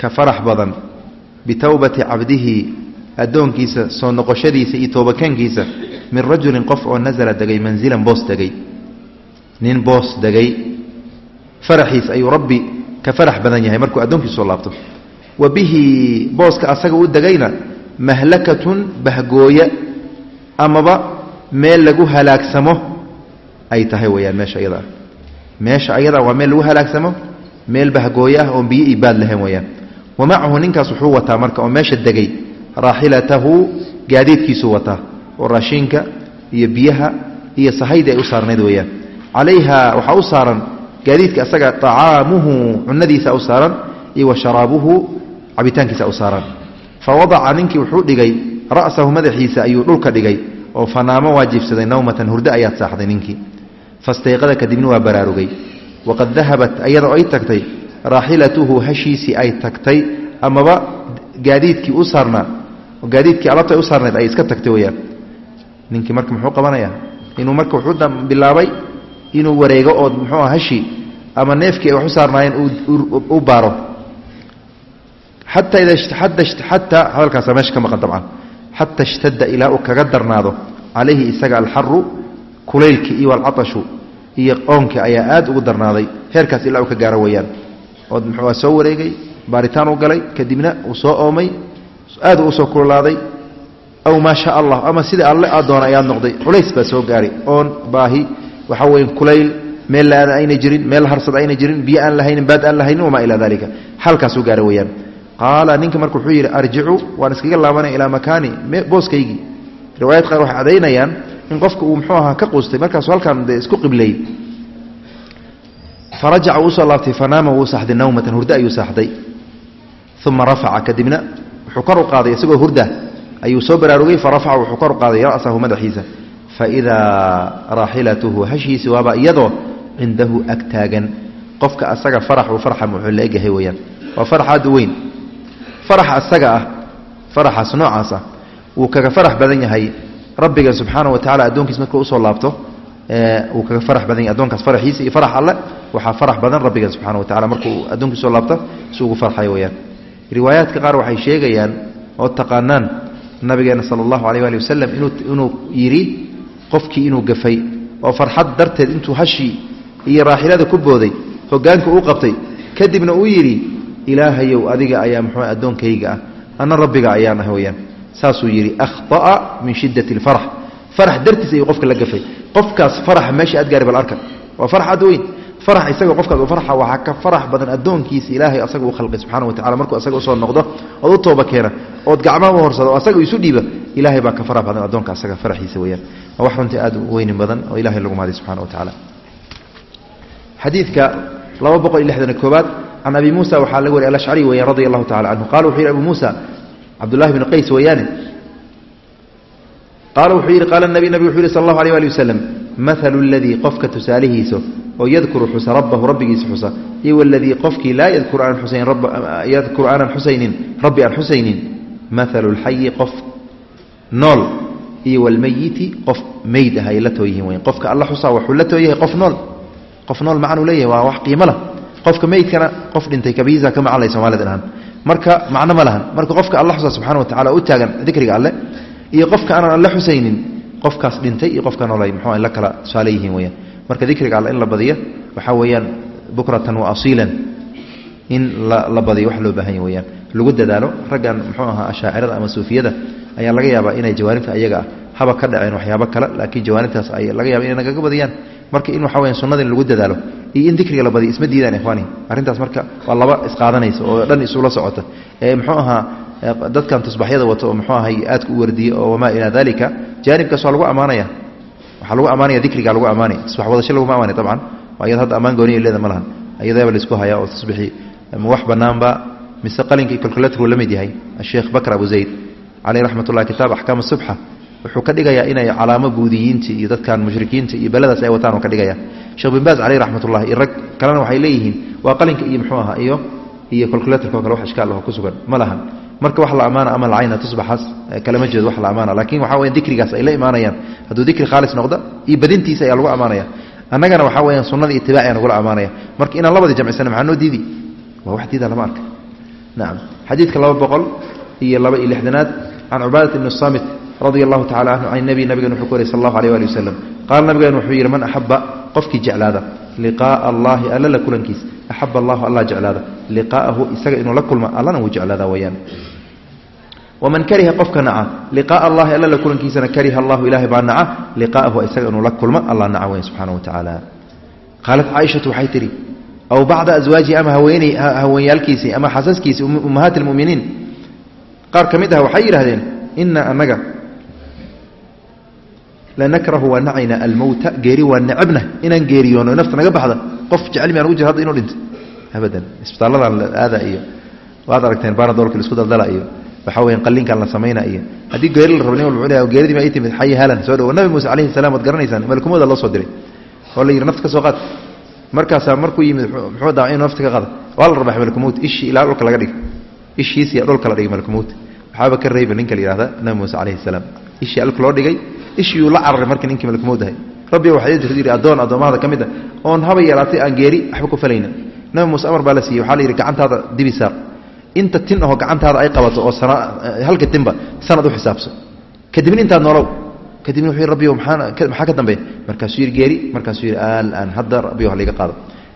ka farax badan bitowbati cabdihi addoonkiisa soo noqoshadiisa iyo toobakaankiisa min rajulin qof oo nasala degay manzilan boos degay. Nin boos degay. Faraxiis ayuu rabbi ka farax badan yahay markuu addoonkiisa soo laabto. Wa bihi booska asaga u degayna mahlakatun bahgooya amaba meel lagu halaagsamo ay tahay weyaan meesha ayada ah. Meesha ayada waa meel lagu halaagsamo meel bahgooye ah oon biyo iyo baad lahayn weyaan wa macahu ninkaas wuxuu wataa marka oo meesha degay raaxilatahu gaadiidkiisuu wataa oo raashiinka iyo biyaha iyo sahayda ay u saarnayd weyaan calayha waxaa u saaran gaadiidka asaga acaamuhu cunadiisa u saaran iyo wa cabitaankiisa u saaran. Fa wadaca ninkii wuxuu dhigay ra'sahu madaxiisa ayuu dhulka dhigay oo fanaamo waa jiifsaday nawmatan hurdo ayaad saaxday ninkii. Fastayqada kadibna waa baraarugay. Waqad dahabat ayadoo ay tagtay raaxilatuhu hashiisii ay tagtay amaba gaadiidkii u saarnaa gaadiidkii alabta ay u saarnayd ay iska tagtay weyaan ninkii marka muxuu qabanayaa inuu marka wuxuu bilaabay inuu wareego oo muxuu hashi ama neefkii ay wax u saarnaayeen u baaro. Xataa xataa hadalkaasa meesha ka maqan dabcan. Xata ishtada ilaa uu kaga darnaado. Calayhi isaga alxaru kulaylkii iyo alcaashu iyo oonkii ayaa aad ugu darnaaday. Heerkaas ilaa uu ka gaaro weyaan oo muxuu soo wareegay baaritaan u galay kadibna uu soo oomay aad u soo kululaaday aw maa sha allah ama sida alle aad doona ayaad noqday culays baa soo gaari oon baahi waxaa weya kulayl meel la'aan ayna jirin meel harsad ayna jirin biyo aan lahaynin baad aan lahaynin wamaa ilaa dalika halkaasuu gaara weyaan qaala ninka marka wuxuu yidhi arjicu waan iskaga laabanaya ilaa makaani booskaygii. Riwaayad qaar waxay cadaynayaan in qofka uu muxuu ahaa ka quustay markaasuu halkaan dee isku qibleeyey. Farajaca u soo laabtay fanaama wuu saaxday nawmatan hurdo ayuu saaxday. Uma rafaca kadibna wuxuu kor u qaaday isagoo hurda. Ayuu soo baraarugay farafaca wuxuu kor u qaaday ra'sahu madaxiisa. Faidaa raaxilatuhu hashiisi waaba iyadoo cindahu agtaagan qofka asaga farax uu farxa wuxuu la egyahay weyaan waa farax aad u weyn. Faraxa asaga ah faraxaas noocaas ah wuu kaga farax badan yahay. Rabbiga subxaana wa tacala addoonkiis markuu u soo laabto wuu kaga farax badan yahay. Addoonkaas faraxiisa iyo farax alle waxaa farax badan rabbiga subxana wa tacala markuu addoonkiis u soo laabto si ugu farxayo weyaan riwaayaadka qaar waxay sheegayaan oo taqaanaan nabigeena sala allahu alayh ali wasalam inuu yidhi qofkii inuu gafay oo farxad darteed intuu hashii iyo raaxilada ku booday hogaanka uu qabtay kadibna uu yidhi ilaahayow adiga ayaa muxuu addoonkayga ah ana rabbiga ayaan ah weyaan saasuu yidhi akhطa'a min shiddati اlfarax farax dartiis ayuu qofka la gafay. Qofkaas faraxa meesha aad bal arka. Waa farax aad weyn farax isaga qofkaas u farxa waxaa ka farax badan addoonkiisa ilaahay asaga uu khalqay subxana wa tacala markuu asaga u soo noqdo ood u tooba keena ood gacmaha u horsado oo asaga isu dhiiba ilaahay baa ka farax badan addoonka asaga faraxiisa weyaan waa wax runtii aad u badan oo ilahay lagu mahadiy subxana wa tacaala. Xadiidka laba boqol iyo lixdan koobaad can abi muusa waxaa laga wariy alashcari weeyaan radia allahu tacala canhu qala wuxuu yidhi abu muusa cabdullahi bn qays weeyaane? Qaala wuxuu yidhi qaala nabi wuxuu yihi sal allahu alيh ali wasalam maalu اladii qofka tusaalihiisa oo yadkuru xusa rabbahu rabbigiisa xusa. Iyo waladii qofkii laa yadkuru aanan xusaynin rabbi aan xusaynin maalu اlxayi qof nool. Iyo walmeyiti qof meyd ah la too yihiin weyan qofka alla xusaa wuxuu la too yahay qof nool. Qof nool macnuu leeyahay waa wax qiimo lah qofka meydkana qof dhintay kabiisa ka macalay soomaalida dhahan marka macno ma lahan. Marka qofka alla xusa subxana wa tacala u taagan dikriga alle iyo qofka aanan alle xusaynin qofkaas dhintay iyo qofka noolay muxuu la kala tusaale yihiin weyaan marka dikriga alle in la badiyo waxaa weeyaan bukratan wa asiilan. In la badiyo wax loo baahan yahy weyaan lagu dadaalo raggan muxuu ahaa ashaacirada ama suufiyada ayaa laga yaabaa inay jawaanibta ayaga ah haba ka dhaceen waxyaabo kale laakiin jawaanibtaas ay laga yaaba inay nagaga badiyaan. Marka in waxa weya sunnada lagu dadaalo iyo in dikriga la badiyo isma diidaan ikhwaani. Arrintaas marka waa laba isqaadanaysa oo dhan isula socota. Ee muxuu ahaa dadkan tusbaxyada wato oo muxuu ahay aadka u wardiye oo wamaa ilaa dalika jaanibkaas waa lagu ammaanaya waxaa lagu ammaanaya dikriga lagu ammaanaya tusbax wadasho laguma ammaanay dabcan. Waa iyad hadda ammaan gooniya leeda ma lahan. Iyadaaba la isku hayaa oo tusbixii ma wax bannaanba mise qalinka iyo calculatorku la mid yahay asheekh bakr abu zayd caleyh raxmat ullahi kitaab axkaam subxa wuxuu ka dhigayaa inay calaamo buudiyiinta iyo dadkan mushrikiinta iyo beladaas ay wataan oo ka dhigaya. Sheekh bin baaz caleyh raxmat ullahi iyo rag kalena waxay leeyihiin waa qalinka iyo muxuu ahaa iyo iyo calculatorka o kale wax ishkaal aho ku sugan ma lahan marka wax la ammaana ama lacayna tusbaxaas kalama jeedo wax la ammaana laakiin waxaa weya dikrigaas ay la imaanayaan. Hadduu dikri khaalis noqdo iyo badintiisa ayaa lagu ammaanaya annagana waxaa weyaan sunnada itibaaciya nagula ammaanaya marka inaan labadii jamcisana maxaa noo diidi? Waa wax diida lama arka. Nacam xadiidka laba boqol iyo laba iyo lixdanaad can cubaadat ibni samit radia allahu tacala canhu can nabi nabigan wuxuu ku wariy sal allahu alيh ali wasalam qaala nabigan wuxuu yidhi man axaba qofkii jeclaada. Liqaa'a allahi alla la kulankiis. Axaba allahu allah jeclaada. Liqaa'ahu isaga inuu la kulma allana wuu jeclaada weyaan waman kariha qofka naca. Liqaa'a allahi alla la kulankiisana kariha allahu ilahay baa naca. Liqaa'ahu isaga inuu la kulmo allah naca weyan subxana wa tacaala. Qaalat caaishatu waxay tidhi aw bacda aswaajihi ama haweeney haweenyaalkiisii ama xasaskiisii ummahaati almu'miniin qaar ka mid ah waxay yidhahdeen ina anaga lanakrahu waa nacayna almowta geeri waa necabna inaan geeriyoono nafta naga baxda qof jecelmi aan ugu jir hadda inuu dhinto abadan isbitaaladan aada iyo waad aragteen baanadoolka la isku daldala iyo waxaa weyan qalliinkan la samayna iyo haddii geeri la rabo nin walba geeridii ma ay timid xayi halan soo dhawo nabi muuse calayhi salam waad garanaysaan malkumooda loo soo diray oo la yidhi nafta ka qaad markaasaa markuu yimid muxuu daa inuu nafta ka qaada waa la rabaa malkumowt ishii ilaa dhulka laga dhig ishiisiya dhulka la dhigay malkumowt waxaaba ka reeba ninka la yihahda nabi muuse calayhi salaam ishii alka loo dhigay ishiyuu la cararay marka ninkii malkumowdahay rabbi waxay yidhi addoon addoommahada ka mid a oon haba yeelaatay aan geeri waxba ku falayna nabi muuse amar baa la siiyey waxaa la yidhi gacantaada dibi saaq inta tin ahoo gacantaada ay qabato oo sana halka tinba sanad u xisaabso. Kadibna intaad noolow. Kadibna wuxuu yidhi rabbiyo maxaa ka dambeeya? Markaasuu yidhi geeri. Markaasuu yidhi alaan hadda rabbiyo ha layga qaado.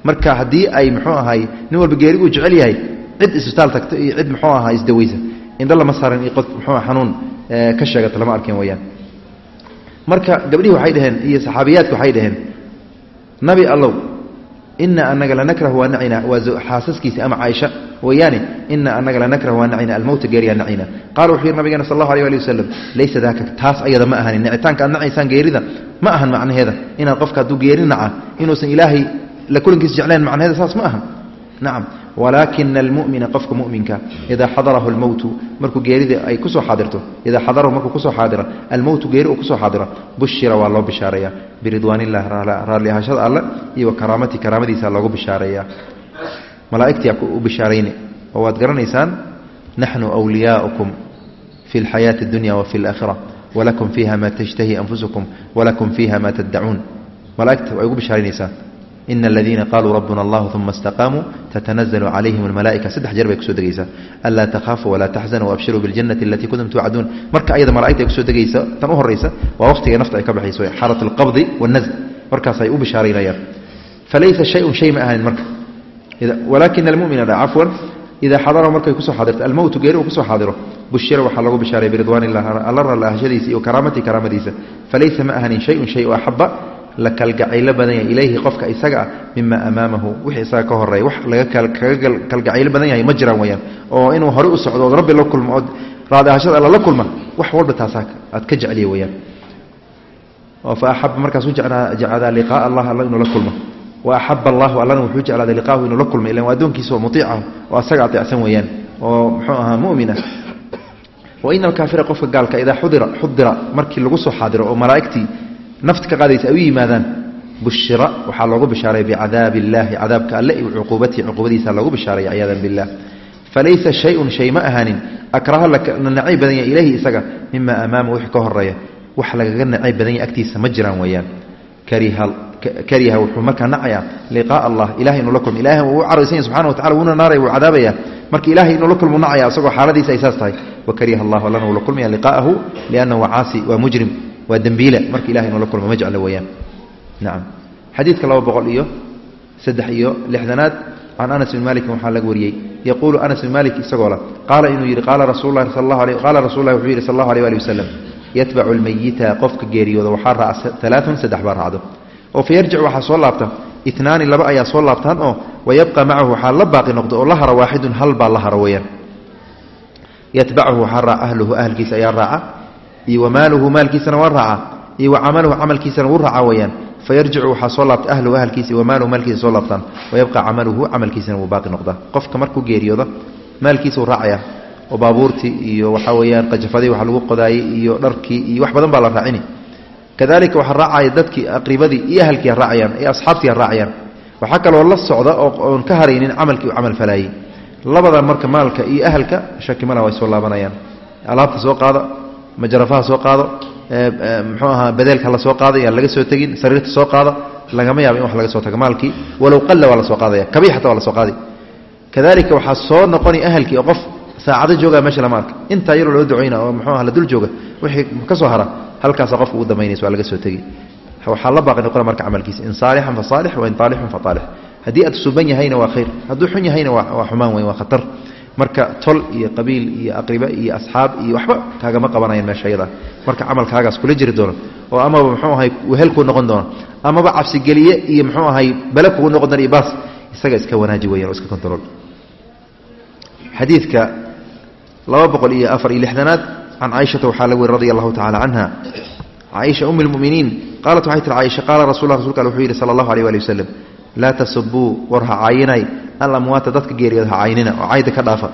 Marka haddii ay muxuu ahay nin walba geeri uu jecel yahay. Cid isbitaal tagto iyo cid muxuu ahaa isdaweysa indho lama saaran iyo qof muxuu xanuun ka sheegata lama arkin weyaan marka gabdhihii waxay dhaheen iyo saxaabiyaadku waxay dhaheen nabi allow ina anaga lanakrahu waa nacina. Waa xaasaskiisa ama caaisha weeyaane ina anaga lanakrahu waa nacina. Almowta geeriyaa nacina. Qaala wuxuu yidhi nabigeena sal allahu alيh ali wasalam laysa daaka taas ayada ma ahanin nicitaanka aad nacaysaan geerida ma ahan macnaheeda. Inaad qofka hadduu geeri naca inuusan ilaahay la kulankiisa jeclayn macnaheeda saas ma ahan. Nacam walaakina almumina qofka muminka idaa xadarahu lmowtu markuu geerida ay ku soo xaadirto idaa xadarahu markuu ku soo xaadira almowtu geeri uu ku soo xaadiro bushira waa loo bishaareeya biridwaanilah raalli ahaashada alle iyo wa karaamati karaamadiisa loogu bishaareeya malaaigtii u bishaarayne oo waad garanaysaan naxnu wliyaaukum fi lxayaati اdunya wafi اlaakhira wlakum fiiha ma tashtahi anfusukum walakum fiiha ma taddacuun malaaigta way ugu bishaaraynaysaa ina aladiina qaluu rabbuna allah uma istaqaamuu tatanazalu calayhim almalaaika saddex jeer bay ku soo degaysaa anlaa takhaafuu walaa taxzanuu waabshiruu biljannati alatii kuntum tuucaduun marka ayada malaaigta ay ku soo degaysa tan u horaysa waa waqtiga nafta ay ka baxayso xaalat alqabdi wاlnazl markaasay u bishaaraynayaan falaysa shayun shay ma ahanin marka walaakina almumina cafwan idaa xadarahu markay ku soo xaadirto almowtu geeri uu ku soo xaadiro bushira waxaa lagu bishaaray biridwaan illah alla ralla ahashadiisa iyo karaamatii karaamadiisa falaysa ma ahanin shayun shay axaba la kalgacaylo badan yahay. Ilayhi qofka isaga ah mima amaamahu. Wixii isaga ka horreeya wax laga kalgacaylo badan yahay ma jiraan weyaan oo inuu hore u socdo ood rabbi la kulmo ood raadi ahashada alla la kulma wax walba taasaa aad ka jecliya weyaan fa axaba markaas u jeclaadaa liqaaa allah alla inuu la kulmo. Wa axaba allahu allana wuxuu jeclaaday liqaahu inuu la kulmay ilan waa addoonkiisa oo mutiicahu oo asaga ateecsan weeyaan oo muxuu ahaa mu'min ah wa ina alkaafira qofka gaalka idaa xudira xudira markii lagu soo xaadiro oo malaa'igtii nafta ka qaadaysa ay u yimaadaan bushira waxaa loogu bishaaray bicadaabi illaahi cadaabka alle iyo cuquubatihi cuquubadiisa loogu bishaaray ciyaadan billah falaysa shayun shay ma ahaanin. Akraha la nacayb badan yahay ilayhi isaga mima amaama wixii ka horreeya wax lagaga nacayb badan yahay agtiisa ma jiraan weeyaan. Kariha wuxuu markaa nacayaa liqaaa allah ilahay inuu la kulmo. Ilahay wuu u caraysan yahy subxana watacala wuuna naaraya wuu cadaabaya. Marka ilahay inuu la kulmu nacaya isagoo xaaladiisa ay saas tahay. Wa kariha allahu allana wuu la kulmaya liqaa'ahu liannahu waa caasi waa mujrim waa dembiile marka ilahay inuu la kulmo ma jeclo weeyaan. Nacam xadiidka laba boqol iyo saddex iyo lixdanaad can anas bin malikin waxaa laga wariyey. Yaquulu anas bin malik isagoo la qaala inuu yidhi qaala rasul lahi sal alay qaala rasul lahi wuxuu yidhi sal allahu alيh ali wasalam yatbacu lmeyita qofka geeriyooda waxaa raaca alaaun saddex baa raacdo. Oo fa yarjic waxaa soo laabta. Itnaani laba ayaa soo laabtaan oo wayabqa macahu waxaa la baaqi noqdo oo la hara waaxidun hal baa la haro weeyaan. Yatbachu waxaa raaca ahluhu ahlkiisa ayaa raaca iyo wamaaluhu maalkiisana waa raaca iyo wacamaluhu camalkiisana wuu raaca weeyaan. Fayarjicu waxaa soo laabta ahluhu ahalkiisa wamaaluhu maalkiisa soo laabtaan. Wayabqa camaluhu camalkiisana wuu baaqi noqdaa. Qofka markuu geeriyooda maalkiisa uu raacaya oo baabuurtii iyo waxaa weeyaan qajafadii wax lagu qodaayey iyo dharkii iyo wax badan baa la raacini. Kadalika waxaa raacaya dadkii aqribadii iyo ahalkii ha raacayaan iyo asxaabtii raacayaan. Waxaa kaloo la socda oo oon ka haraynin camalkii u camal falaayey labadan marka maalka iyo ahalka shakimala way soo laabanayaan. Alaabta soo qaado majarafaha soo qaado muxuu ahaa badeelka la soo qaaday yaan laga soo tegin sariirta soo qaado lagama yaabo in wax laga soo tago. Maalkii walow qalla waa la soo qaadaya kabii xataa waa la soo qaaday. Kadalika waxaa soo noqoni ahalkii oo qof saacado joogaa meesha lama arka intaa yaroo loo ducayna oo muxuu aha la dul jooga wixii ka soo hara halkaasa qofka ugu dambaynaysa waa laga soo tegi waxaa la baaqi noqona marka camalkiisa in saalixan fa saalix wain aalixun fa aalix haddii aad suban yahayna waa khayr hadduu xun yahayna waa xumaan weyn waa khatar marka tol iyo qabiil iyo aqribe iyo asxaab iyo waxba kaagama qabanayaan meesha ayada marka camalkaagaas kula jiri doono oo amaba muxuu ahay wehel kuu noqon doono amaba cabsigeliye iyo muxuu ahay bale kugu noqon doona iyo baas isaga iska wanaaji weyan oo iska control. Xadiidka laba boqol iyo afar iyo lixdanaad can caaishata waxaa la weri radia allahu tacala canha caaisha um lmuminiin qaalat waxay tiri caaisha qaala rasul rasulka al wuxuu yidhi sala allahu aleyh waali wasalam laa tasubuu war ha caayinay alamwaata dadka geeriyood ha caynina oo cayda ka dhaafa.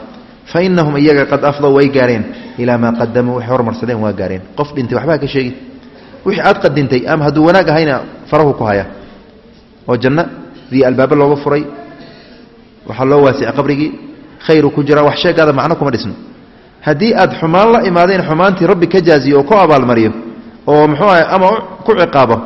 Fa inahum iyaga qad afdow way gaareen. Ilaa maa qadamuu waxay hormarsadeen waa gaareen. Qof dhintay waxbaa ka sheegi wixii aad qadintay ama hadduu wanaag ahayna farahu ku haya. Oo janno dii albaabo looga furay. Waxaa loo waasica qabrigii. Khayru ku jira wax sheegaada macno kuma dhisno. Haddii aad xumaan la imaadeen xumaantii rabbi ka jaaziyo oo ku abaalmariyo oo muxuu aha ama ku ciqaabo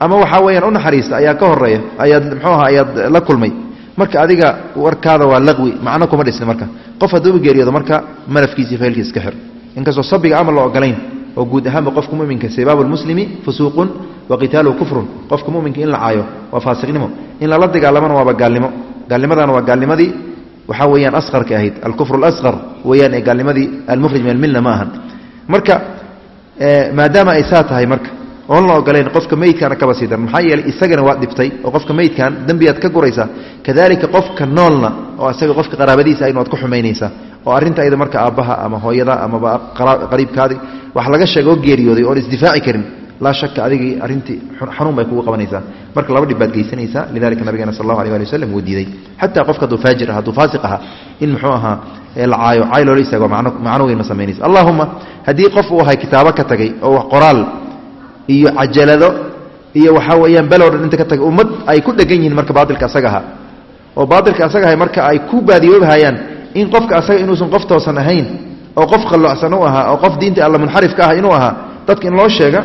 ama waxaa weyaan u naxariista ayaa ka horreeya ayaad mxuu aha ayaad la kulmay marka adiga warkaada waa laqwi macno kuma dhisni marka. Qof hadduuba geeriyoodo marka malafkiisii faylkiis ka xir inkastoo sabiga ama la ogolayn oo guud ahaanba qofka muminka sibaabu lmuslimi fusuuqun wa qitaaluhu kufrun. Qofka muminka in la caayo waa faasiqnimo in lala dagaalamana waaba gaalnimo. Gaalnimadana waa gaalnimadii waxaa weyaan asqarka ahayd. Alkufru alasqar weyaan ee gaalnimadii almukhrij min almilna ma ahan. Marka maadaama ay saa tahay marka oon la ogolayn qofka meydkaana kaba sii daran maxaa yeeley isagana waad dhibtay oo qofka meydkan dembiyaad ka guraysaa kadalika qofka noolna oo isaga qofka qaraabadiisa aynu waad ku xumaynaysaa oo arrinta ayada marka aabbaha ama hooyada amaba qariibkaadi wax laga sheega oo geeriyooday oon isdifaaci karin laa shaka adigii arrintii xanuun bay kugu qabanaysaa. Marka laba dhib baad geysanaysaa lidalika nabigeena sal allahu alay ali waslm wuu diiday. Xataa qofka hadduu faajir ah hadduu faasiq aha in muxuu ahaa la caayo caay loola istaago macno weyn ma samaynaysa allahuma haddii qof uu ahay kitaabo ka tagay oo qoraal iyo cajalado iyo waxaa weeyaan beloo dhan inta ka tagay ummad ay ku dhegan yihiin marka baatilka asaga ahaa. Oo baatilka asaga ahay marka ay ku baadiyoobahayaan in qofka asaga inuusan qof toosan ahayn oo qof qallocsan u ahaa oo qof diinta alla munxarif ka ah inuu ahaa dadka in loo sheega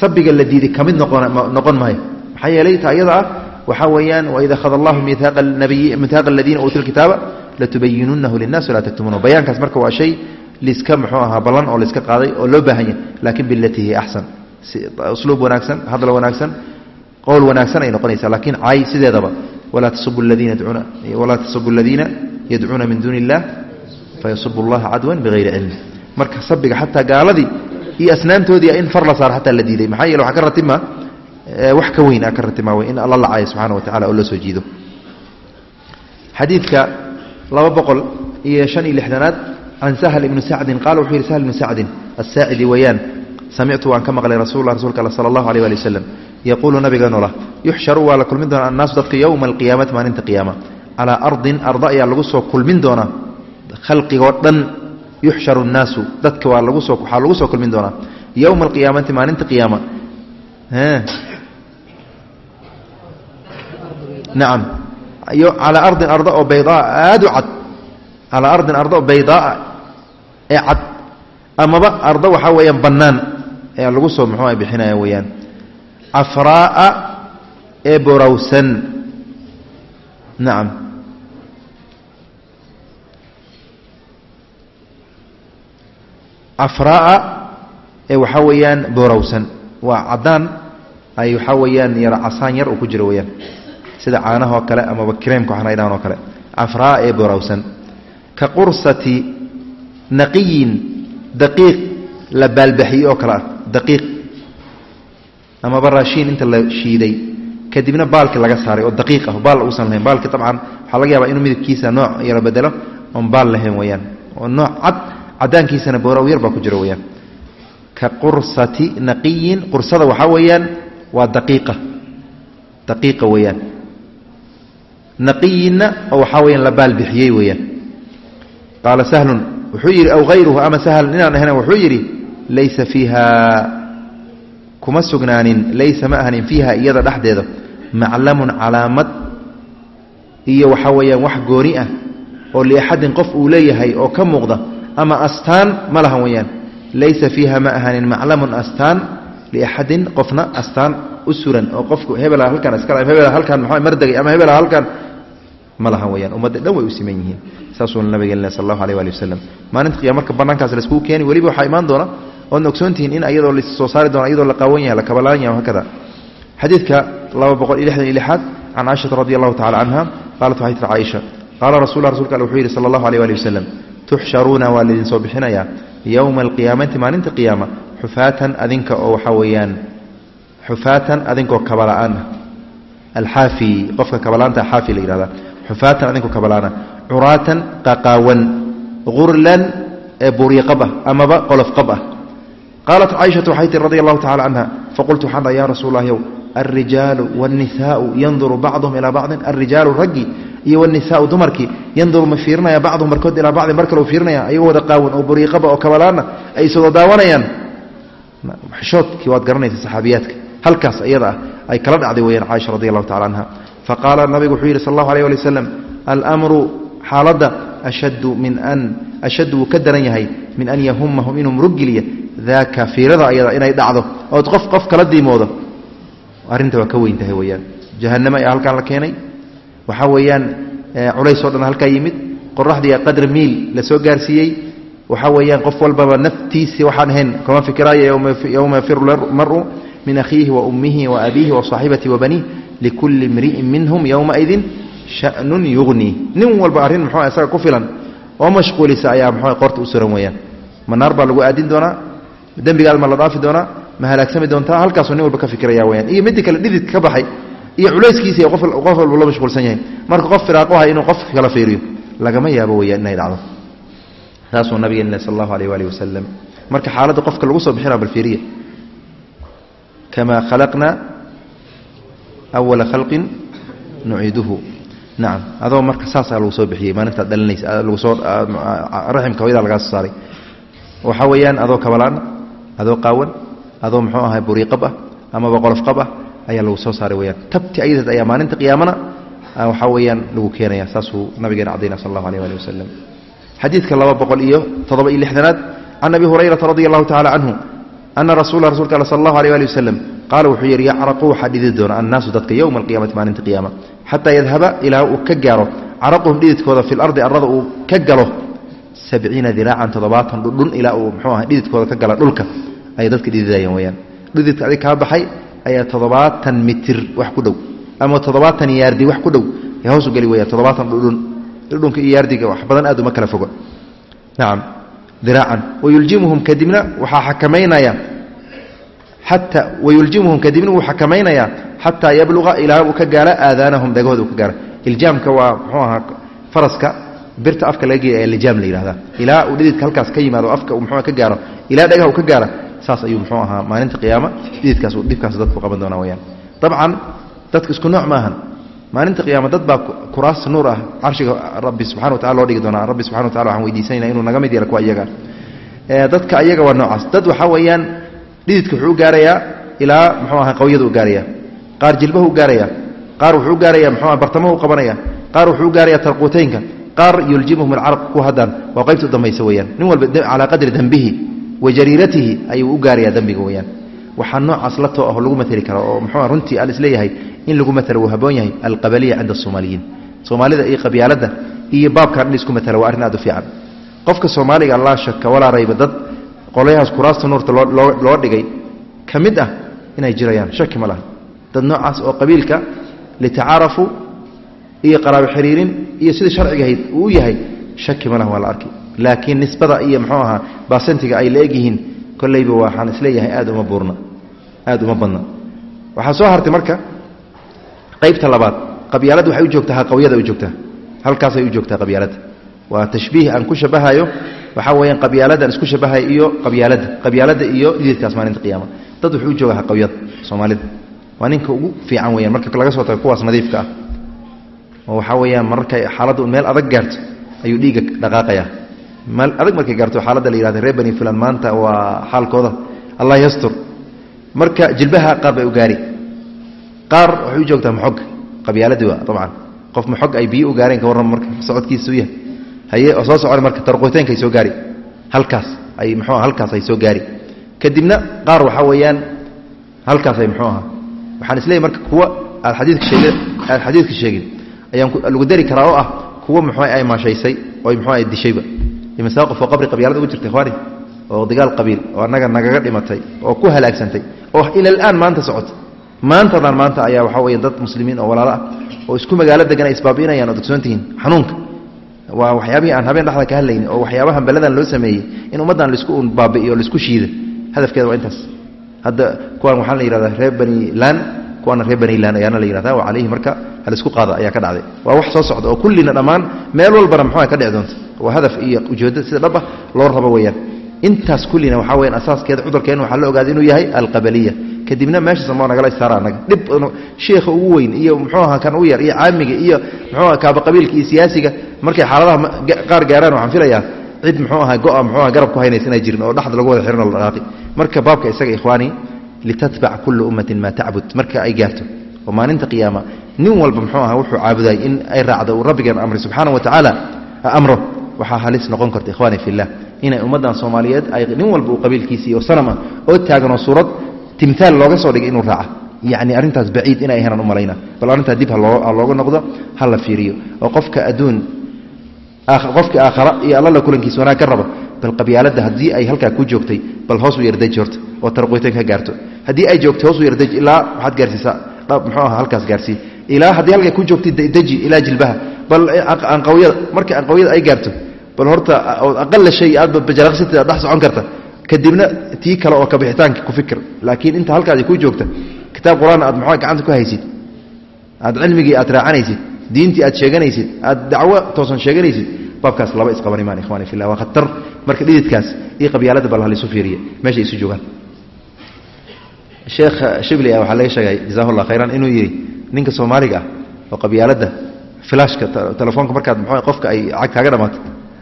sabiga la diiday ka mid noqon maayo. Maxaa yeelay ta iyada ah waxaa weeyaan waid akhada allahu mihaaqa aladiina uutuu lkitaaba latubayinunahu linnas walaa taktumuunahu bayaankaas marka waa shay liska muxuu ahaa ballan oo liska qaaday oo loo baahan yahay laakin bilatii hiya axsan usluub wanaagsan hadal wanaagsan qowl wanaagsan ay noqonaysaa laakiin caay sideedaba walaa tasubu aladiina yadcuuna min duuni illah fayasubu llaha cadwan bihayri cilmi marka sabiga xataa gaaladii iyo asnaamtoodii in far la saaro xataa la diiday. Maxaa yeele waxaa ka ratima wax ka weyn ka ratima wey in alla lacaya subxana wa tacala oo loo soo jiido. Xadiidka laba boqol iyo shan iyo lixdanaad can sahl ibni sacdin qaala wuxuu yihi sahl ibni sacdin asaacidi weeyaan samictu waan ka maqlay rasul rasulka all sala allahu alيh ali waslem yaquulu nabigeenu lah yuxsharu waa la kulmin doonaa annaasu dadka yowma alqiyaamati maalinta qiyaama calaa ardin arda ayaa lagu soo kulmin doonaa khalqigoo dhan yuxsharu nnaasu dadka waa lagu soo waxaa lagu soo kulmin doonaa yowma alqiyaamati maalinta qiyaama nacam calaa ardin arda oo baydaa aada u cad calaa ardin arda oo baydaaa ee cad amaba arda waxaa weeyaan bannaan ee lagu soo muxuu bixinaya weeyaan. Cafraa'a ee nacam cafraa'a ee waxaa weeyaan borowsan. Waa caddaan ay waxaa weeyaan yar casaan yar uu ku jiro weeyaan. Sida caanaha oo kale amaba kreemka waxaan aydhahan oo kale. Cafraa'a ee borowsan. Ka qursati naqiyin daqiiq la baalbaxiyey oo kale ah daqiiq. Amaba raashiin inta la shiiday? Kadibna baalki laga saaray oo daqiiq ah baal uusan lahayn. Baalki dabcan waxaa laga yaabaa inuu midabkiisa nooc yaro bedelo oon baal lahayn weyaan oo nooc cad cadaankiisana booraw yar baa ku jiro weyaan ka qursati naqiyin qursada waxaa weeyaan waa daqiiqa. Daqiiqa weeyaan. Naqiyinna oo waxaa weyaan la baalbixiyey weeyaan. Qaala sahlun wuxuu yidhi aw hayruhu ama sahl inaan ahna wuxuu yidhi laysa fiiha kuma sugnaanin laysa ma ahnin fiiha iyada dhexdeeda. Maclamun calaamad iyo waxaa weeyaan wax gooni ah oo liaxadin qof uu leeyahay oo ka muuqda ama astaan ma lahan weyaan laysa fiiha ma ahanin maclamun astaan liaxadin qofna astaan u suran oo qofku hebela halkan iska hebela halkan maxaa mardegay ama hebela halkan ma lahan weyaan ummadda dhan way u siman yihiin. Saasuu nabigeen sal allahu aleh waali wasalam maalinta qiyama marka bannaankaas laiskugu keeni weliba waxaa imaan doona oodna ogsoontihiin in iyadoo la soo saari doona iyadoo la qaawan yahay la kabalaan yahay hakada. Xadiidka laba boqol iyo lixdan iyo lixaad can caaishata radi allahu tacala canha qaalat waxay tiri caaisha qaala rasul rasulka alle wuxuu yidhi sala allahu aleh waali wasalam tuxsharuuna waa laydin soo bixinayaa yowma alqiyaamati maalinta qiyaama xufaatan adinka oo waxaa weeyaan xufaatan adinkoo kabala'aan ah. Alxaafi qofka kabalaanta xaafi la yihahda xufaatan adinkoo kabalaana curaatan qaqaawan gurlan ee buuriqab ah amaba qolof ah qaalat caaishatu waxay tii radi allahu tacala canha faqultu waxaan dhaha ya rasuul lahyow alrijaalu wاlnisaau yanduru bacduhum ilaa bacdin alrijaalu raggii iyo wاlnisaau dumarkii yanduru ma fiirinaya bacduhum barkood ilaa bacdin bar kaleu fiirinaya ayagoo wada qaawan oo buriiqaba oo kabalaana ay iswada daawanayaan xishoodkii waad garanaysa saxaabiyaadka halkaas iyada ah ay kala dhacday weyaan caaisha radi allahu tacala canha faqaala nabigu wuxuu yidhi sal allahu alيh ali wasalam almru xaaladda ashaddu min an ashaddu wuu ka daran yahay min an yahumahum inuu murugeliya daaka fiirada ayada inay dhacdo ood qof qof kala diimoodo. Arrinta waa ka weyn tahay weyaan jahanamo ayaa halkaan la keenay. Waxaa weeyaan culays o dhan halkaa yimid. Qoraxdii qadra miil la soo gaarsiiyey. Waxaa weeyaan qof walbaba naftiisi waxaan ahayn kama fikiraayo yowma yafiru maru min akhiihi wa ummihi wa abiihi wa saaxibatihi wa baniih likulli imri'in minhum yowmaidin shanun yugnii nin walba arrin muxuu isaga ku filan oo mashquulisa ayaa muxuu qorta u suran weeyaan. Ma naar baa lagu aadin doonaa dembigaad ma la dhaafi doonaa ma halaagsami doontaa halkaasuu nin walba ka fikiraya weyaan iyo midda kale dhididka ka baxay iyo culayskiisa qof walba la mashquulsan yahay. Marka qof firaaqo hay inuu qof kala fiiriyo lagama yaabo weyaan inay dhacdo. Saasuu nabigeen sal allahu aleyh waali wasalam marka xaaladda qofka lagu soo bixina balfiiriya kamaa khalaqnaa awala khalqin nuciiduhu. Nacam adoo marka saasaa lagu soo bixiyey maalintaad dhalinaysa lagu soo raximka hooyadaa lagaa soo saaray. Waxaa weeyaan adoo kabalaan adoo qaawan adoo muxuu ahay buriiqab ah amaba qolofqab ah ayaa lagu soo saaray weyaan tabti ayadaas ayaa maalinta qiyaamana waxaa weeyaan lagu keenaya saasuu nabigeena cadayna sal allahu aleh ali wasalam xadiidka laba boqol iyo toddoba iyo lixdanaad can abi hurayrata radi allahu tacala canhu ana rasuula rasulka al sal allahu aleh ali wasalam qaala wuxuu yidhi yacraqu waxaa dhidi doona annaasu dadka yowma alqiyamati maalinta qiyaama. Xataa yadhaba ilaa uu ka gaaro caraquhum dhididkooda fi lardi arada uu ka galo sabciina diraacan toddobaatan dhudhun ilaa uu mxuu aha dhididkooda ka gala dhulka ayay dadka dhididayaan weyaan dhididka adig kaa baxay ayaa toddobaatan mitir wax ku dhow. Ama toddobaatan yaardi wax ku dhow. Hoosu geli weyaan toddobaatan dhudhun. Dhudhunka iyo yaardiga wax badan aad uma kala fogo. Nacam diraacan. Wayuljimuhum kadibna waxaa xakamaynaya xata wayuljimuhum kadibna wuu xakamaynayaa xataa yabluqa ilaa uu ka gaaro aadaanahum dhagahooda ka gaaro iljaamka waa muxuu ahaa faraska birta afka laga geeya ee lijaam la yihahda ilaa uu dhididka halkaas ka yimaado afka mxuu ka gaaro ilaa dhagaha uu ka gaara saas ayuu muxuu ahaa maalinta qiyaama dhididkaas dhibkaas dadku qaban doonaa weyaan dabcan dadka isku nooc maahan maalinta qiyaama dad baa kuraas nuur ah carshiga rabbi subxana watacala loo dhigi doonaa. Rabbi subxana watacala waxaan weydiisanayna inuu naga mid yeelo kuwa iyaga dadka ayaga waa noocaas. Dad waxaa weeyaan dhididka wuxuu u gaarayaa ilaa muxuu aha qawyada u gaaraya qaar jilbahu u gaaraya qaar wuxuu u gaaraya mxuu bartamahu u qabanaya qaar wuxuu u gaaraya tarquuteynka qaar yuljimuhum alcaraq ku haddaan. Waa qaybta dambaysa weyaan nin walba calaa qadri dembihi wa jariiratihi ayuu u gaarayaa dembiga weyaan waxaa noocaas la too ah lagu mateli kara oo muxuu runtii al is leeyahay in lagu matalo wuu haboon yahay alqabaliya cinda asoomaaliyiin soomaalida iyo qabyaaladda iyo baabkan in isku matala waa arrin aad u fiican. Qofka soomaaliga laa shaka walaa rayba dad qolyahaas kuraasta nuurta loo dhigay ka mid ah inay jirayaan shaki ma laha. Dad noocaas oo qabiilka litacaarafuu iyo qaraabo xiriirin iyo sida sharcigahayd uu u yahay shaki ma laha waa la arki laakiin nisbada iyo muxuu ahaa baasentiga ay la kollayba waxaan is leeyahay aad uma buurna aad uma badna. Waxaa soo hartay marka qaybta labaad qabyaaladda waxay u joogtaa haqawyada u joogtaa halkaasay u joogtaa qabyaaladda waa tashbiih aan ku shabahayo waxaa weyaan qabyaaladan isku shabahayo iyo qabyaaladda qabyaaladda iyo dhididkaas maalinta qiyaama. Dad wuxuu u jooga haqawyada soomaalida waa ninka ugu fiican weyaan marka laga soo tago kuwaas nadiifka ah. Oo waxaa weyaan mararkay xaaladdu meel adag gaarto ayuu dhiigga dhaqaaqaya meel adag markay gaarto xaaladda la yihahda reer bani fulan maanta waa xaalkooda. Allah yastur. Marka jilbaha qaar bay u gaari. Qaar waxay u joogtaa maxog qabyaaladii waa dabcan. Qof maxog ay biyo u gaareen ka warram marka socodkiisu yahay. Haye oo soo socon marka tarqoyteenka ay soo gaari. Halkaas ay muxuu halkaas ay soo gaari. Kadibna qaar waxaa weeyaan halkaas ay muxuu ahaa waxaan isleeyahy marka kuwa aad xadiidka sheege aad xadiidka sheegin ayaan lagu dari karaa oo ah kuwa muxuu ay maashaysay oo muxuu ay dishayba imasaa qof oo qabri qabyaalada ugu jirtay ikhwaani oo dagaal qabiil oo annaga nagaga dhimatay oo ku halaagsantay oo ila alaan maanta socota maantadan maanta ayaa waxaa weya dad muslimiin oo walaalo ah oo isku magaalo degan ay isbaabi'inayaan oo dogsoontihiin xanuunka. Waa waxyaabihii aan habeen dhexda ka hadlayni oo waxyaabaha beladan loo sameeyey in ummaddan la isku baabi'iyo la isku shiida hadafkeeda waa intaas. Hadda kuwaan waxaa la yihahdaa reer bani laan kuwaana reer bani laan ayaana la yihahda wa calayhi marka halaisku qaada ayaa ka dhacday. Waa wax soo socda oo kullina dhammaan meel walbana muxuua ka dhici doonta. Waa hadaf iyo ujeeddo sida dhab ah loo rabo weeyaan. Intaas kullina waxaa weyaan asaaskeeda cudurkeena waxaa la ogaaday inuu yahay alqabaliya. Kadibna meeshaas maa nagala istaara annaga dhib sheikha ugu weyn iyo muxuu aha kan ugu yar iyo caamiga iyo muxuu kaaba qabiilka iyo siyaasiga markay xaaladaha qaar gaaraan waxaan filayaa cid muxuu aha go-a muxuu aha garab ku haynaysa inay jirin oo dhexda lagu wada xiran oo la dhaqaaqi marka baabka isaga ikhwaani litatbac kullu ummatin maa tacbud marka ay gaarto oo maalinta qiyaama nin walba muxuu aha wuxuu caabuday in ay raacdo uu rabbigeen amray subxaana wa amro waxaa halis noqon karta ikhwaani fillah inay ummaddan soomaaliyeed ay nin walba uu qabiilkiisa iyo sanama oo taaganoo suurad timtaal looga soo dhigay inuu raaca yacni arrintaas baciid inay ahaynaan u bal arrintaa dib ha looga noqdo ha la fiiriyo oo qofka adduun qofka aakhara iyo allala kulankiisa wanaag ka raba bal qabyaaladda haddii ay halkaa ku joogtay bal hoos u yardaji oo tarqoytan ka gaarto haddii ay joogtay hoos u yardaji ilaa waxaad gaarsiisaa muxuu aha halkaas gaarsii ilaa haddii halkay ku joogtay deji ilaa jilbaha. Bal anqawyada marka anqawyada ay gaarto bal horta aqala shay aadba bajalaqsita dhex socon karta. Kadibna tii kale oo kabixitaanka ku fikir. Laakiin inta halkaadi ku joogta kitaab qur'aan aad maxaa gacanta ku haysid. Aad cilmigii aad raacanaysid diintii aad sheeganaysid aad dacwo toosan sheeganaysid baabkaas laba isqaban imaan ikhwani fillah waa khatar. Marka dhididkaas iyo qabyaalada bal halisu fiiriya meesha isu joogaan sheekh shibli ah waxaa laga sheegay jazahu llah khayran inuu yidhi ninka soomaaliga ah oo qabyaaladda filashka telefoonka markaad mxuu qofka ay lacag kaaga dhamaato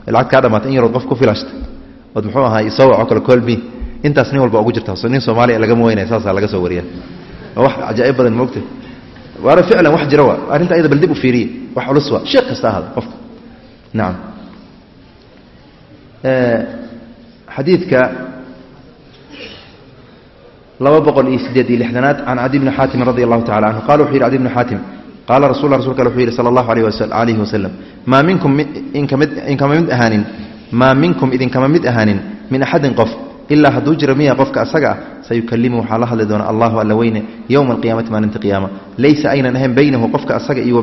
lacag kaa dhamaata in yarood qof ku filashta ood muxuu ahaa isoo waco kale colmi intaas nin walba ugu jirta nin soomaaliya lagama weynaya saasaa laga soo wariya waa wax cajaa'ib badan moogta waana ficlan wax jira wa arrinta ayada bal dib u fiiriye wax culus wa sheekh kasta ahada qofka. Nacam xadiidka laba boqol iyo sideed iyo lixdanaad can cadi bni xaatim radi allahu tacala canhu qala wuxu yidhi cadi bni xaatim qaala rasul rasulka wuxuu yidhi sala allahu alayhi wasalam maa minkum inkama mid ahaanin maa minkum idinkama mid ahaanin min axadin qof ilaa hadduu jiro miya qofka asaga ah sayukalimu waxaa la hadli doona allahu alla weyne yowma alqiyamati maalinta qiyaama. Laysa aynan ahayn baynahu qofka asaga iyo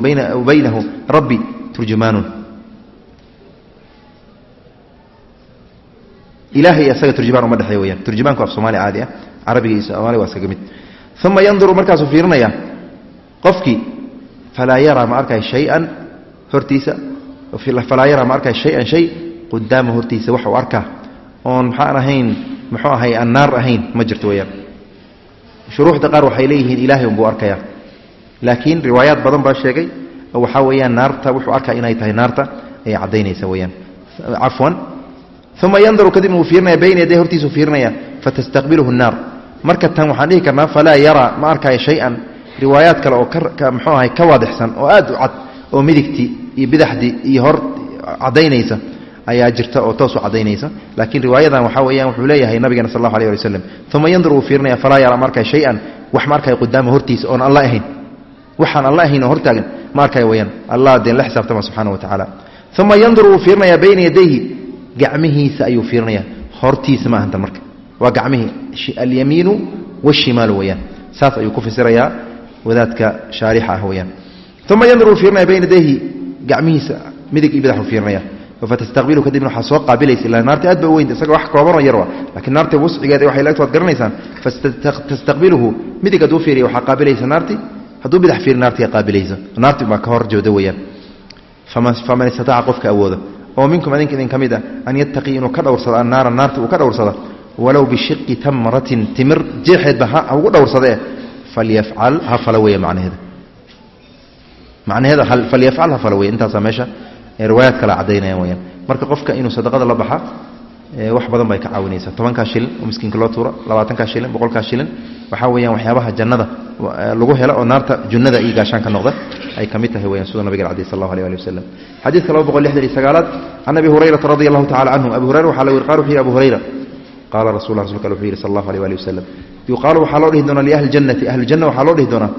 baynahu rabbi turjumaanun. Ilahay iyo asaga turjumaan uma dhexeey weyaan. Turjumaanku af soomaali caadi ah uma yanduru markaasuu fiirinaya qofkii falaa yaraa ma arkay shayan hortiisa? Falaa yaraa ma arkay shay-an shay? Qudaama hortiisa wax uu arkaa oon maxaan ahayn muxuu ahay aan naar ahayn? Ma jirto weyaan shuruuxda qaar waxay leeyihiin ilaahay unbuu arkaya laakiin riwaayaad badan baa sheegay oo waxaa weeyaan naarta wuxuu arkaa inay tahay naarta ayay caddaynaysa weyaan cafwan uma yanduru kadibna wuu fiirinaya bayna yaday hortiisuu fiirinaya fatastaqbiluhu naar marka tan waxaan dhihi karnaa falaa yaraa ma arkaayo shay-an. Riwaayaad kale oo muxuu ahay ka waadixsan oo aad u cad oo midigtii iyo bidaxdii iyo hor caddaynaysa ayaa jirta oo toosu cadaynaysa laakiin riwaayadan waxaa weyaan wuxuu leeyahay nabigeena sal allahu alay ali waslem uma yandur wuu fiirinaya falaa yaraa ma arkay shay-an. Wax ma arkayo qudaama hortiisa oon alla ahayn. Waxaan alla ahayn oo hortaagan ma arkayo weyaan allah dee la xisaabtama subxana wa tacaala. Uma yandur wuu fiirinaya bayna yadayhi. Gacmihiisa ayuu fiirinaya hortiisa ma ahantan marka waa gacmihii alyamiinu washimaalu weyaan saas ayuu ku fasirayaa wadaadka shaarixa ah weyaan uma yandur fiirinaya bayna yadayhi gacmihiisa midig iyo bidax uu fiirinaya fatastaqbilu kadibna waxaa soo qaabilaysa ilaa naarta aad ba weynta isaga wax koobanoo yar wa lakiin naarta wuscigeeda waxay laegto waad garanaysaan fatastaqbiluhu midig hadduu fiiriya waxaa qaabilaysa naarti hadduu bidax fiiri naartiga qaabilaysa. Naarti baa ka hor jooda weeyaan. Faman istataaca qofka awooda. Oo minkum adinka idin ka mid ah an yattaqii inuu ka dhowrsado annaara naarta uu ka dhowrsada walow bishiqi tamratin timir jeexeedba ha ugu dhowrsadae falyafcal ha fala weeye macnaheeda. Macnaheeda falyafcal ha fala weye intaasaa meesha riwaayaad kale cadaynayaan weyaan marka qofka inuu sadaqada la baxa wax badan bay ka caawinaysaa. Tobankaa shilin oo miskiinka loo tuuro labaatankaa shilin boqolkaa shilin waxaa weyaan waxyaabaha jannada lagu helo oo naarta junnada iyo gaashaan ka noqda ay ka mid tahay weyaan siduu nabiga cadi sal allahu alih ali wasalam xadiidka laba boqol lixdan iyo sagaalaad can abi hurayrata radi allahu tacala canhu abi hurayra waxaa la yiri qala wuxuu yihi abu hurayra qaala rasul rasulka ale wuxuu yihi sal allahu alih ali wasalam yuqaalu waxaa loo dhihi doonaa liahli ljannati ahlijanna waxaa loo dhihi doonaa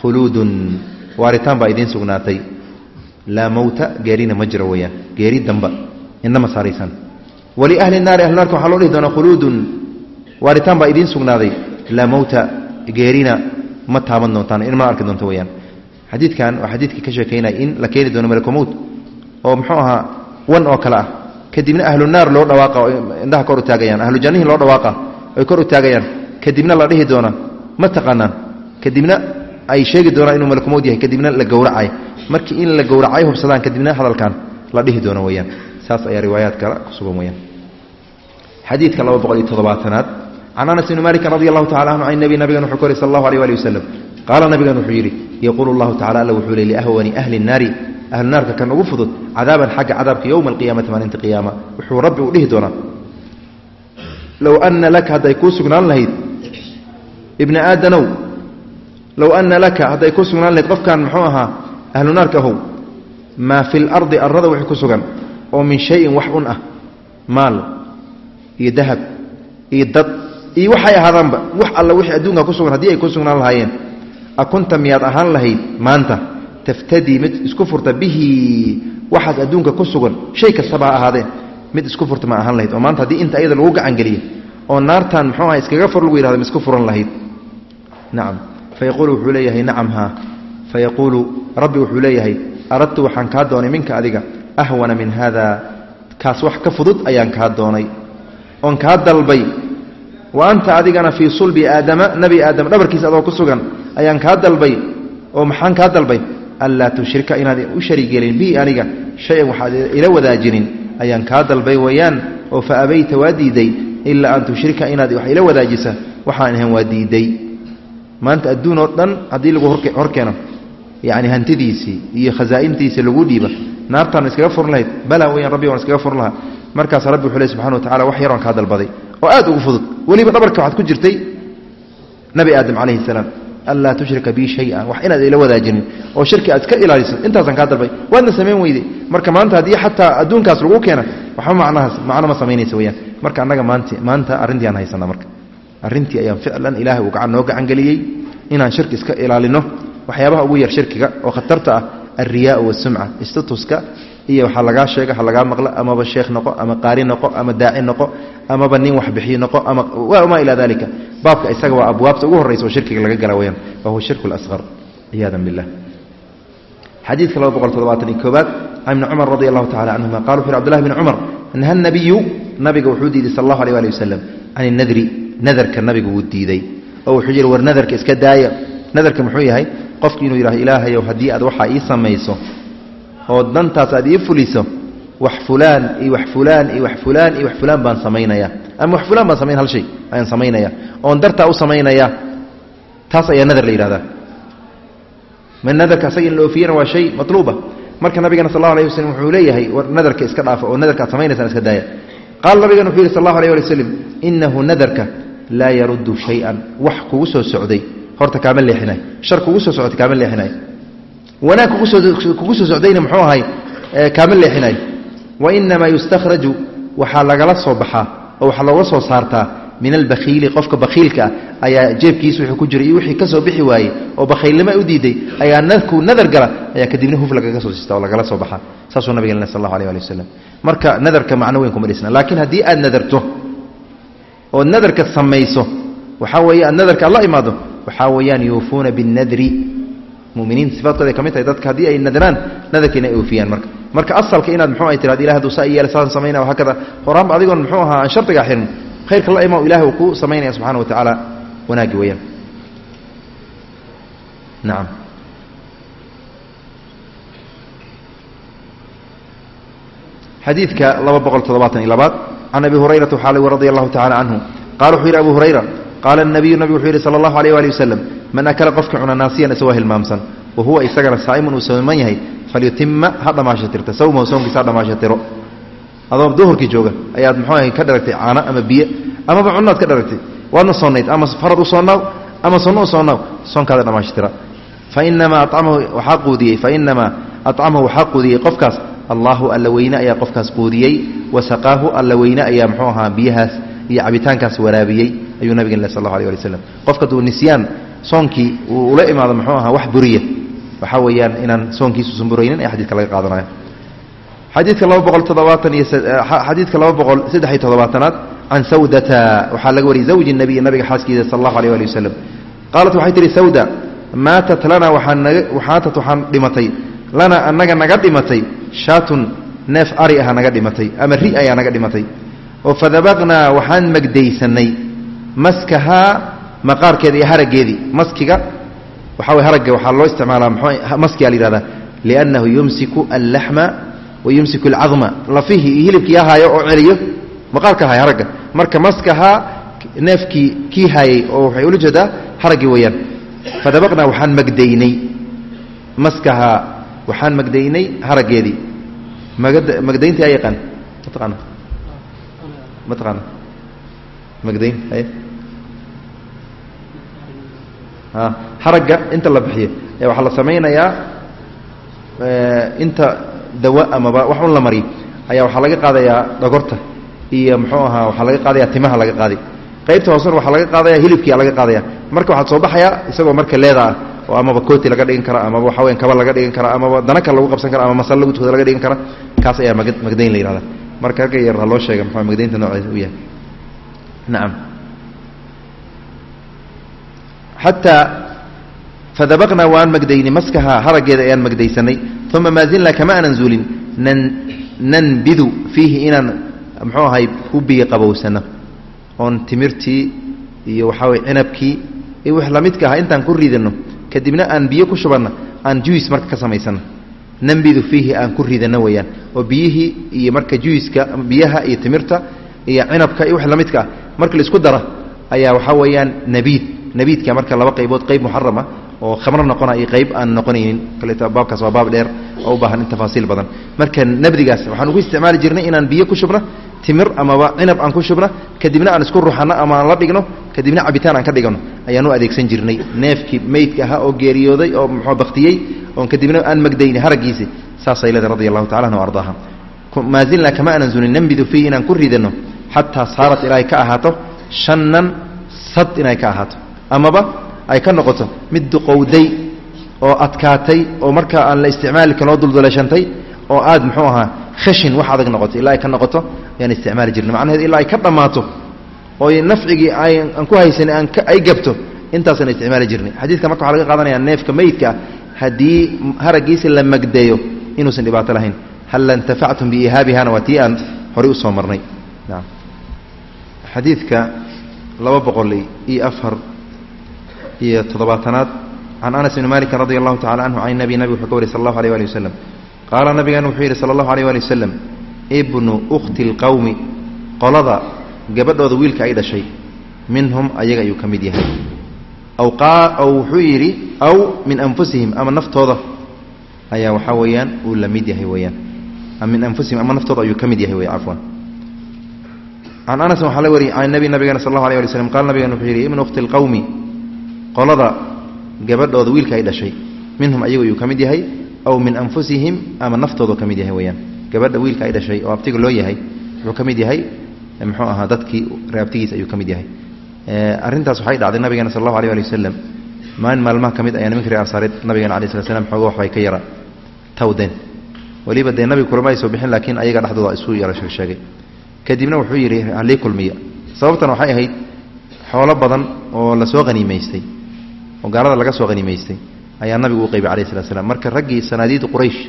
khuluudun waaritaan baa idiin sugnaatay laa mowta geerina ma jiro weyaan geeri damba inama saaraysaan waliahli naari ahli naarka waxaa loo dhihi doonaa khuluudun waaritaan baa idiin sugnaaday laa mowta geerina ma taaban doontaan in ma arki doonto weyaan xadiidkan waa xadiidkii ka sheekaynaya in la keeni doono malakomowt oo muxuu ahaa wan oo kale ah kadibna ahlunaar loo dhawaaqaindhaha kor u taagayaan ahlujannihi loo dhawaaqa ay kor u taagayaan. Kadibna la dhihi doona ma taqaanaan. Kadibna ay sheegi doonaan inuu malkumowd yahay kadibna la gowracay. Markii in la gowracay hubsadaan kadibna hadalkan la dhihi doono weyaan saas ayaa riwaayaadkala ku sugan weyaan xadiidka laba boqol iyo toddobaatanaad. Can anas ibni malikin radi allahu tacala anhu can nabi nabigan wuxuu ku oray allahu aleh waali wasalam qaala nabigan wuxuu yidhi yaquulu llahu tacala alla wuxuu le liahwani ahli nnaari ahlu naarka kan ugu fudud cadaaban xagga cadaabka yowma alqiyamati maalinta qiyaama wuxuu rabbi u dhihi doonaa. Low ana laka hadday kuu sugnaan lahayd ibna aadanow low ana laka hadday kuu sugnaan lahayd qofkan muxuu ahaa ahlu maa fi lardi arada wixii ku sugan oo min shayin wax un ah maal iyo dahab iyo dad iyo waxay ahaadaanba wax alla wixii adduunka ku sugan haddii ay ku sugnaan lahaayeen akunta miyaad ahaan lahayd maanta taftadii mid isku furta bihi waxaas adduunka ku sugan shay kastaba ha ahaadeen mid isku furta ma ahaan lahayd. Oo maanta haddii inta ayada lagu gacangeliyo oo naartan muxuu aha iskaga fur lagu yihahdo ma isku furan lahayd. Nacam fayaquulu wuxuu leeyahay nacam haa. Fayaquulu rabbi wuxuu leeyahay aradtu waxaan kaa doonay minka adiga ahwana min haada. Kaas wax ka fudud ayaan kaa doonay. Oon kaa dalbay wa anta adigana fii sulbi aadama nebi aadam dhabarkiisa adoo ku sugan ayaan kaa dalbay. Oo maxaan kaa dalbay anlaa tushrika inaad u sharigelin bi aniga shay-an waxaad ila wadaajinin ayaan kaa dalbay weeyaan oo fa abayta waa diiday ilaa an tushrika inaad wax ila wadaajisa waxaan ahayn waa diiday maanta adduun oo dhan haddii lagu hor keeno yacni hantidiisii iyo khasaa'intiisii lagu dhiiba naartaan iskaga furin lahayd bala weyaan rabbi waan iskaga furin lahaa markaas rabbi wuxuu ley subxana wa tacala wax yaroon kaa dalbaday oo aad ugu fudud weliba dhabarka waxaad ku jirtay nabi aadam calayhi salaam anlaa tushrika bii shay-an wax inaad ila wadaajinin oo shirki aad iska ilaaliso intaasaan kaa dalbay waadna samayn weyde marka maanta haddii xataa adduunkaas lagu keena waxba macnahaas macno ma samaynaysa weyaan marka annaga maant maanta arrintii aan haysana marka arrintii ayaan ficlan ilaahay uu gacan noo gacangeliyey inaan shirki iska ilaalino waxyaabaha ugu yar shirkiga oo khatarta ah alriyaau wasumca istatuska iyo waxaa lagaa sheega ha lagaa maqlo amaba sheekh noqo ama qaari noqo ama daaci noqo amaba nin waxbixiy noqo ama ilaa dalika baabka isaga waa abwaabta ugu horraysa oo shirkiga laga gala weyaan wa huwa shirku lasqar ciyaada billah. Xadiidka laba boqol toddobaatan iyo koobaad can ibni cumar radi allahu tacala canhuma qala wuxu yhi abdullahi bni cumar naha nabiyu nabiga wuxuu diiday sal allahu aleh ali wasalam can nadarka nabiga wuu diiday. Oo wuxuu yihi war nadarka iska daaya. Nadarka muxuu yahay qofki inuu yidhahdo ilaahayow haddii aad waxaa ii samayso oo dantaas aad ii fuliso wax fulaan iyo wax fulaan iyo wax fulaan iyo wax fulaan baan samaynaya. Ama wax fulaan baan samayn hal shay ayaan samaynaya. Oon dartaa u samaynaya taas ayaa nadar la yidhahdaa. Ma nadarka asaga la oofiyana waa shay matluuba. Marka nabigana sal allahu alayh waslm wuxuu leeyahay war nadarka iska dhaafa oo nadarka aad iska daaya. Qaala nabigana wuxuu yihi sal allahu alayh ali waslm inahu nadarka laa yaruddu shay-an. Wax kugu soo socday. Horta kaama leexinay. Shar kugu soo socotay kaama leexinay. Wanaag kugu soo socdayna muxuu ahay kaama leexinay wa inamaa yustakhraju waxaa lagala soo baxaa oo waxaa looga soo saartaa min albakhiili qofka bakhiilka ah ayaa jeebkiisa wuxuu ku jira iyo wixii ka soo bixi waayey oo bakhiilnimo u diiday ayaa nadkuu nadar gala ayaa kadibna huf lagaga soo siista oo lagala soo baxaa saasuu nabiga lena sal allahu aleh ali wasalam marka nadarka macno weyn kuma dhisna laakiin haddii aad nadarto ood nadarka samayso waxaa weeye aad nadarka aad la imaado waxaa weeyaan yuufuuna binnadri muminiinta sifaadkooda ay ka mid tahay dadka haddii ay nadraan nadarka inay oofiyaan marka marka asalka inaad muxuu ay tirahdo ilah haduu saa yeela saan samayna hakada horaanba adigoon muxuu ahaa aan shardigaa xirin khayrka la imaa ilahi uu ku samaynaya subxana wa tacaala wanaaggi weeyaan. Nacam xadiidka laba boqol toddobaatan iyo labaad can abi hurayrata waxaa lagu radia allahu tacala canhu qala wuxuu yidhi abu hurayra qaala nabiyu nabigu wuxuu yidhi sala allahu alayh waali wasalam man akala qofka cuna naasiyan isagoo hilmaamsan wa huwa isagana saa'imun uu sooman yahay falyutima ha dhamaashatirta sawmahu soonkiisa ha dhamaashatiro. Adoo duhurkii jooga ayaad muxuu ahay ka dharagtay caano ama biyo amaba cunaad ka dharagtay. Waadna soonayd ama farad u soonnaaw ama sunno u soonnaaw soonkaada dhamaashatira. Fainamaa acamahu waxaa quudiyey fainamaa acamahu waxaa quudiyey qofkaas. Allahu alla weyne ayaa qofkaas quudiyey wasaqaahu alla weyne ayaa muxuu ahaa biyahaas iyo cabitaankaas waraabiyey ayuu nabigen le sal allahu alay ali waslam qofka duu nisyaan soonkii uu ula imaado muxuu ahaa wax buriya waxaa weeyaan inaan soonkiisuusan buraynin ee xadidka laga qaadanayo. Xadiidka laba boqol toddobaatan iyo xadiidka laba boqol saddex iyo toddobaatanaad can sawdata. Waxaa laga wariyay zawji nabiy nabiga xaaskiisa sala allahu aleyh ali wasalam qaalat waxay tihi sawda maatat lana waxaatat waxaan dhimatay. Lana annaga naga dhimatay. Shaatun neef ari aha naga dhimatay. Ama ri ayaa naga dhimatay. Oo fadabaqnaa waxaan magdaysanay. Maskahaa maqaarkeeda iyo haraggeedii maskiga waxaa way haragga waxaa loo isticmaalaa mxuu maskiyaa la yihahdaa liannahu yumsiku allaxma wa yumsiku alcadma lafihii iyo hilibkii haayo oo celiyo maqaarka haaya haragga. Marka maskahaa neefkii kii haayey oo waxay ula jeedaa haraggii weeyaan. Fadabaqnaa waxaan magdaynay. Maskahaa waxaan magdaynay haraggeedii. Magdayntii aa yaqaan? Mataqaana ma taqaana magdayn haye haragga inta la bixiyo waxaa la samaynayaa inta dawa amaba wax un la mariyo. Ayaa waxaa laga qaadayaa dhogorta iyo muxuu ahaa waxaa laga qaadaya timaha laga qaaday qaybta hoosena waxaa laga qaadaya hilibkia laga qaadaya marka waxaad soo baxayaa isagoo marka leeda ah oo amaba kooti laga dhigan kara amaba waxa weyan kaba laga dhigan kara amaba dana kale lagu qabsan kara ama masal lagu tukada laga dhigan kara kaas ayaa magdayn la yihahda marka ragga yar ha loo sheega muxuu magdaynta nooceeda u yahay? Nacam xataa fadabaqnaa waan magdaynay maskaha haraggeeda ayaan magdaysanay uma maa zilnaa kama aanan zuulin nanbidu fiihi inaan muxuu ahay ku qabowsano oon timirtii iyo waxaa way cinabkii iyo wix lamidka aha intaan ku ridano kadibna aan biyo ku shubanno aan juis marka ka samaysano nanbidu fiihi aan ku ridano weeyaan oo biyihii iyo marka juiska biyaha iyo timirta iyo cinabka iyo wix lamidka ah marka la isku dara ayaa waxaa weeyaan nabiid nabiidka marka laba qaybood qayb muxarama oo khamro noqona iyo qayb aan noqonaynin. Kaleeto baabkaas waa baab dheer oo u baahan in tafaasiil badan. Marka nabdigaas waxaan ugu isticmaali jirnay inaan biyo ku shubno timir amaba cinab aan ku shubno kadibna aan isku ruxano ama aan la dhigno kadibna cabitaan aan ka dhigano ayaan u adeegsan jirnay. Neefkii meydka ahaa oo geeriyooday oo muxuu baktiyey oon kadibna aan magdayni haraggiisi saasay leedahay radi allahu tacala anhu ardaaha. Maa zilnaa kama aanan zunin nambidu fiihi inaan ku ridano xataa saarat ilaa ay ka ahaato shannan sad inay ka ahaato. Amaba ay ka noqoto mid duqowday oo adkaatay oo markaa aan la isticmaali karin oo dulduleeshantay oo aad muxuu ahaa khashin wax adag noqoto ilaa ay ka noqoto ayaan isticmaali jirnay. Macnaheed ilaa ay ka dhammaato oo nafcigii aan ku haysan ay gabto intaasaan isticmaali jirnay. Xadiidka marka waxa laga qaadanaya neefka meydka ah haddii haraggiisa la magdeeyo inuusan dhibaato lahayn. Hal intafactum biihaabihana waa tii aan horey u soo marnay. Xadiidka laba boqol iyo afar iyo toddobaatanaad can anas bni maliki radi allahu tacala canhu can nabi nabi wuxuu ka wariy sal allahu alيh ali waslem qaala nabigan wuxuu yidhi sala allahu alيh ali waslem ibnu ukhti اlqowmi qolada gabadhooda wiilka ay dhashay minhum ayaga ayuu ka mid yahay aw aw wuxuu yidhi aw min anfusihim ama naftooda ayaa waxaa weeyaan uu la mid yahay weyaan min anfusihim ama naftooda ayuu ka mid yahay wey cafwan can anas waxaa la wariyay can nabi nabigana sal allahu alay ali slm qaala nabigan wuxuu yidhi ibnu ukhti اlqowmi qolada gabadhooda wiilka ay dhashay. Minhum ayagu ayuu ka mid yahay aw min anfusihim ama naftooda ka mid yahay weyaan gabadha wiilka ay dhashay oo abtiga loo yahay wuxuu ka mid yahay muxuu ahaa dadkii reabtigiis ayuu ka mid yahay. Arrintaas waxay dhacday nabigeena sal allahu alيh ali wasalam maalin maalmaha ka mid ayaa nimanka reer ansaareed nabigeena alai slat slam xooga waxbay ka yara tawdeen. Weliba dee nabiga kulama ay soo bixin laakiin ayaga dhexdooda isu yara sheegsheegay kadibna wuxuu yidhi halii kulmiya. Sababtan waxay ahayd xoolo badan oo la soo haniimaystay oo gaalada laga soo haniimaystay ayaa nabigu u qaybay alayh slat slam marka raggii sanaadiida quraysh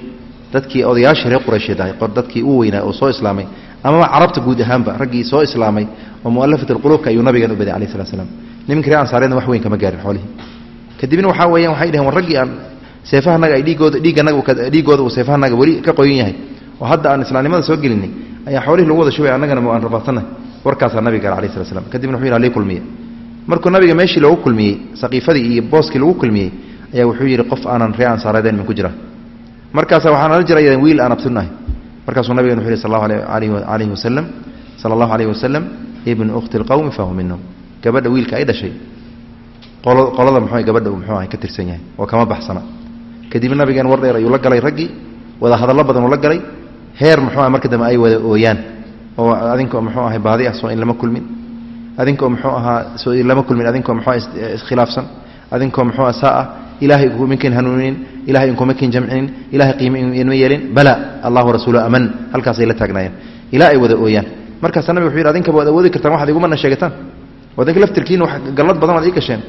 dadkii odayaashii reer quraysheed ahay dadkii u weynaa oo soo islaamay amaba carabta guud ahaanba raggii soo islaamay oo mualafat alquluubka ayuu nabigan u baday alayh slat slam nimankii reer ansaareedna wax weyn kama gaarin xoolihii. Kadibna waxaa weeyaan waxay dheheen war raggii aan seefahanaga ay dhiigooda dhiigganaga dhiigooda uu seefahanaga weli ka qoyan yahay oo hadda aan islaamnimada soo gelinay ayaa xoolihii lagu wada shubay annagana aan rabaadsannahay warkaasaa nabiga alayh slat slam kadibna wuxuu yidhi halii kulmiye markuu nabiga meeshii loogu kulmiyey saqiifadii iyo booskii lagu kulmiyey ayaa wuxuu yidhi qof aanan ree ansaareedeen min ku jira. Markaasa waxaan ala jiraya wiil aan abtirnahay markaasuu nabigan wuxu yhi sal allahu alayhi wasalam sala allahu alayhi wasalam ibnu ukhti lqowmi fahu minhum. Gabadha wiilka ay dhashay. Qolada muxuu gabadha muxuu ahay ka tirsan yahay oo kama baxsana. Kadibna nabigan war dheer ayuu la galay raggii wada hadallo badan uu la galay. Heer muxuu ah marka dambe ay wada ooyaan. Oo adinkoo muxuu ahay baadi ah soo in lama kulmin adinkoo muxuu ahaa soo lama kulmin adinkoo muxuu iskhilaafsan. Adinkoo muxuu ah saa ah ilahay inkumakin hanuuninin ilahay inkumakin jamcinin. Ilahay qiime inma yeelin. Bala allahu rasuulu aman. Halkaasay la taagnaayeen. Ilaa ay wada ooyaan. Markaasa nabig wuxuu yidhi adinkaba waad awoodi kartaan waxad igumana sheegataan. Wadanka laftirkiina wax gallad badan waad ii gasheen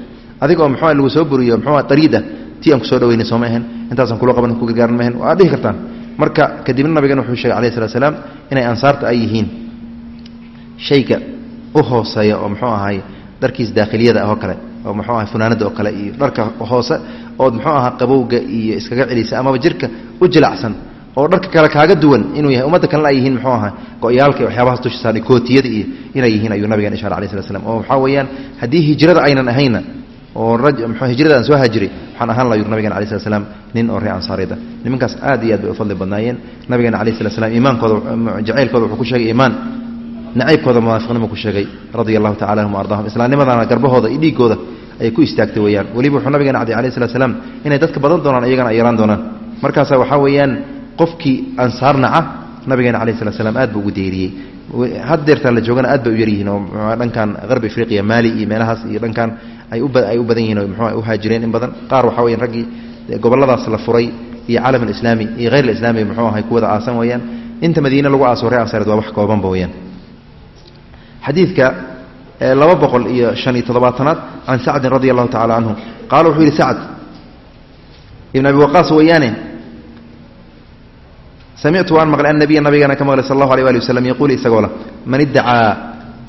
adigoo muxuu lagu soo buriyo muxuu dariida tii aan ku soo dhaweynay sooma ahayn. Intaasaan kula qaban ku gargaaran ma ahayn. Waad dhihi kartaan. Marka kadibna nabigan wuxuu sheegay alayh salatu salaam inay ansaarta ay yihiin. Shayga u hooseeya oo muxuu ahay dharkiis daakhiliyada ah oo kale oo muxuu ahay funaanada oo kale iyo dharka hoose ood muxuu ahaa qabowga iyo iskaga celisa amaba jirka u jilacsan oo dharka kale kaaga duwan inuu yahay ummadda kalena ay yihiin muxuu ahaa go-yaalka waxyaabahaas dusha saaray kootiyada iyo inay yihiin ayuu nabigan ishaara alay slat slam oo waxaa weeyaan haddii hijrada aynan ahayna oo mxuu hijrada aan soo haajiray waxaan ahaan layu nabigan alai slat slam nin oo ree ansaareed ah nimankaas aad iyo aad bay u fadli badnaayeen. Nabigeena alayh slat slam iimaankooda jacaylkooda wuxuu ku sheegay iimaan nacaybkooda munaafiqnimo ku sheegay radia allahu tacala anhum ardahum islaamnimadana garbahooda iyo dhiigooda ayay ku istaagtay weyaan weliba wuxuu nabigeena cadi alayh slat slam inay dadka badan doonaan iyagana ay yaraan doonaan. Markaasa waxaa weeyaan qofkii ansaar naca nabigeena alayh slat slam aad buu ugu deeriyey. Haddeertaan la joogana aad bay u yaryihiin oo dhankan harbi afriqiya maali iyo meelahaas iyo dhankan ay u badan yihiin oo mxu u haajireen in badan. Qaar waxaa weyan raggii gobolladaas la furay iyo caalam alislaami iyo hayr alislaami muxuu ahay kuwada aasan weeyaan. Inta madiine lagu aaso ree ansaareed waa wax koobanba weyaan xadiidka laba boqol iyo shan iyo toddobaatanaad can sacdin radi allahu tacala canhu qaala wuxuu yihi sacd ibn abi waqaas weeyaane samictu waan maqlay annabiya nabigana ka maqlay sal allahu alay ali waslm yaquul isagoo leh man iddacaa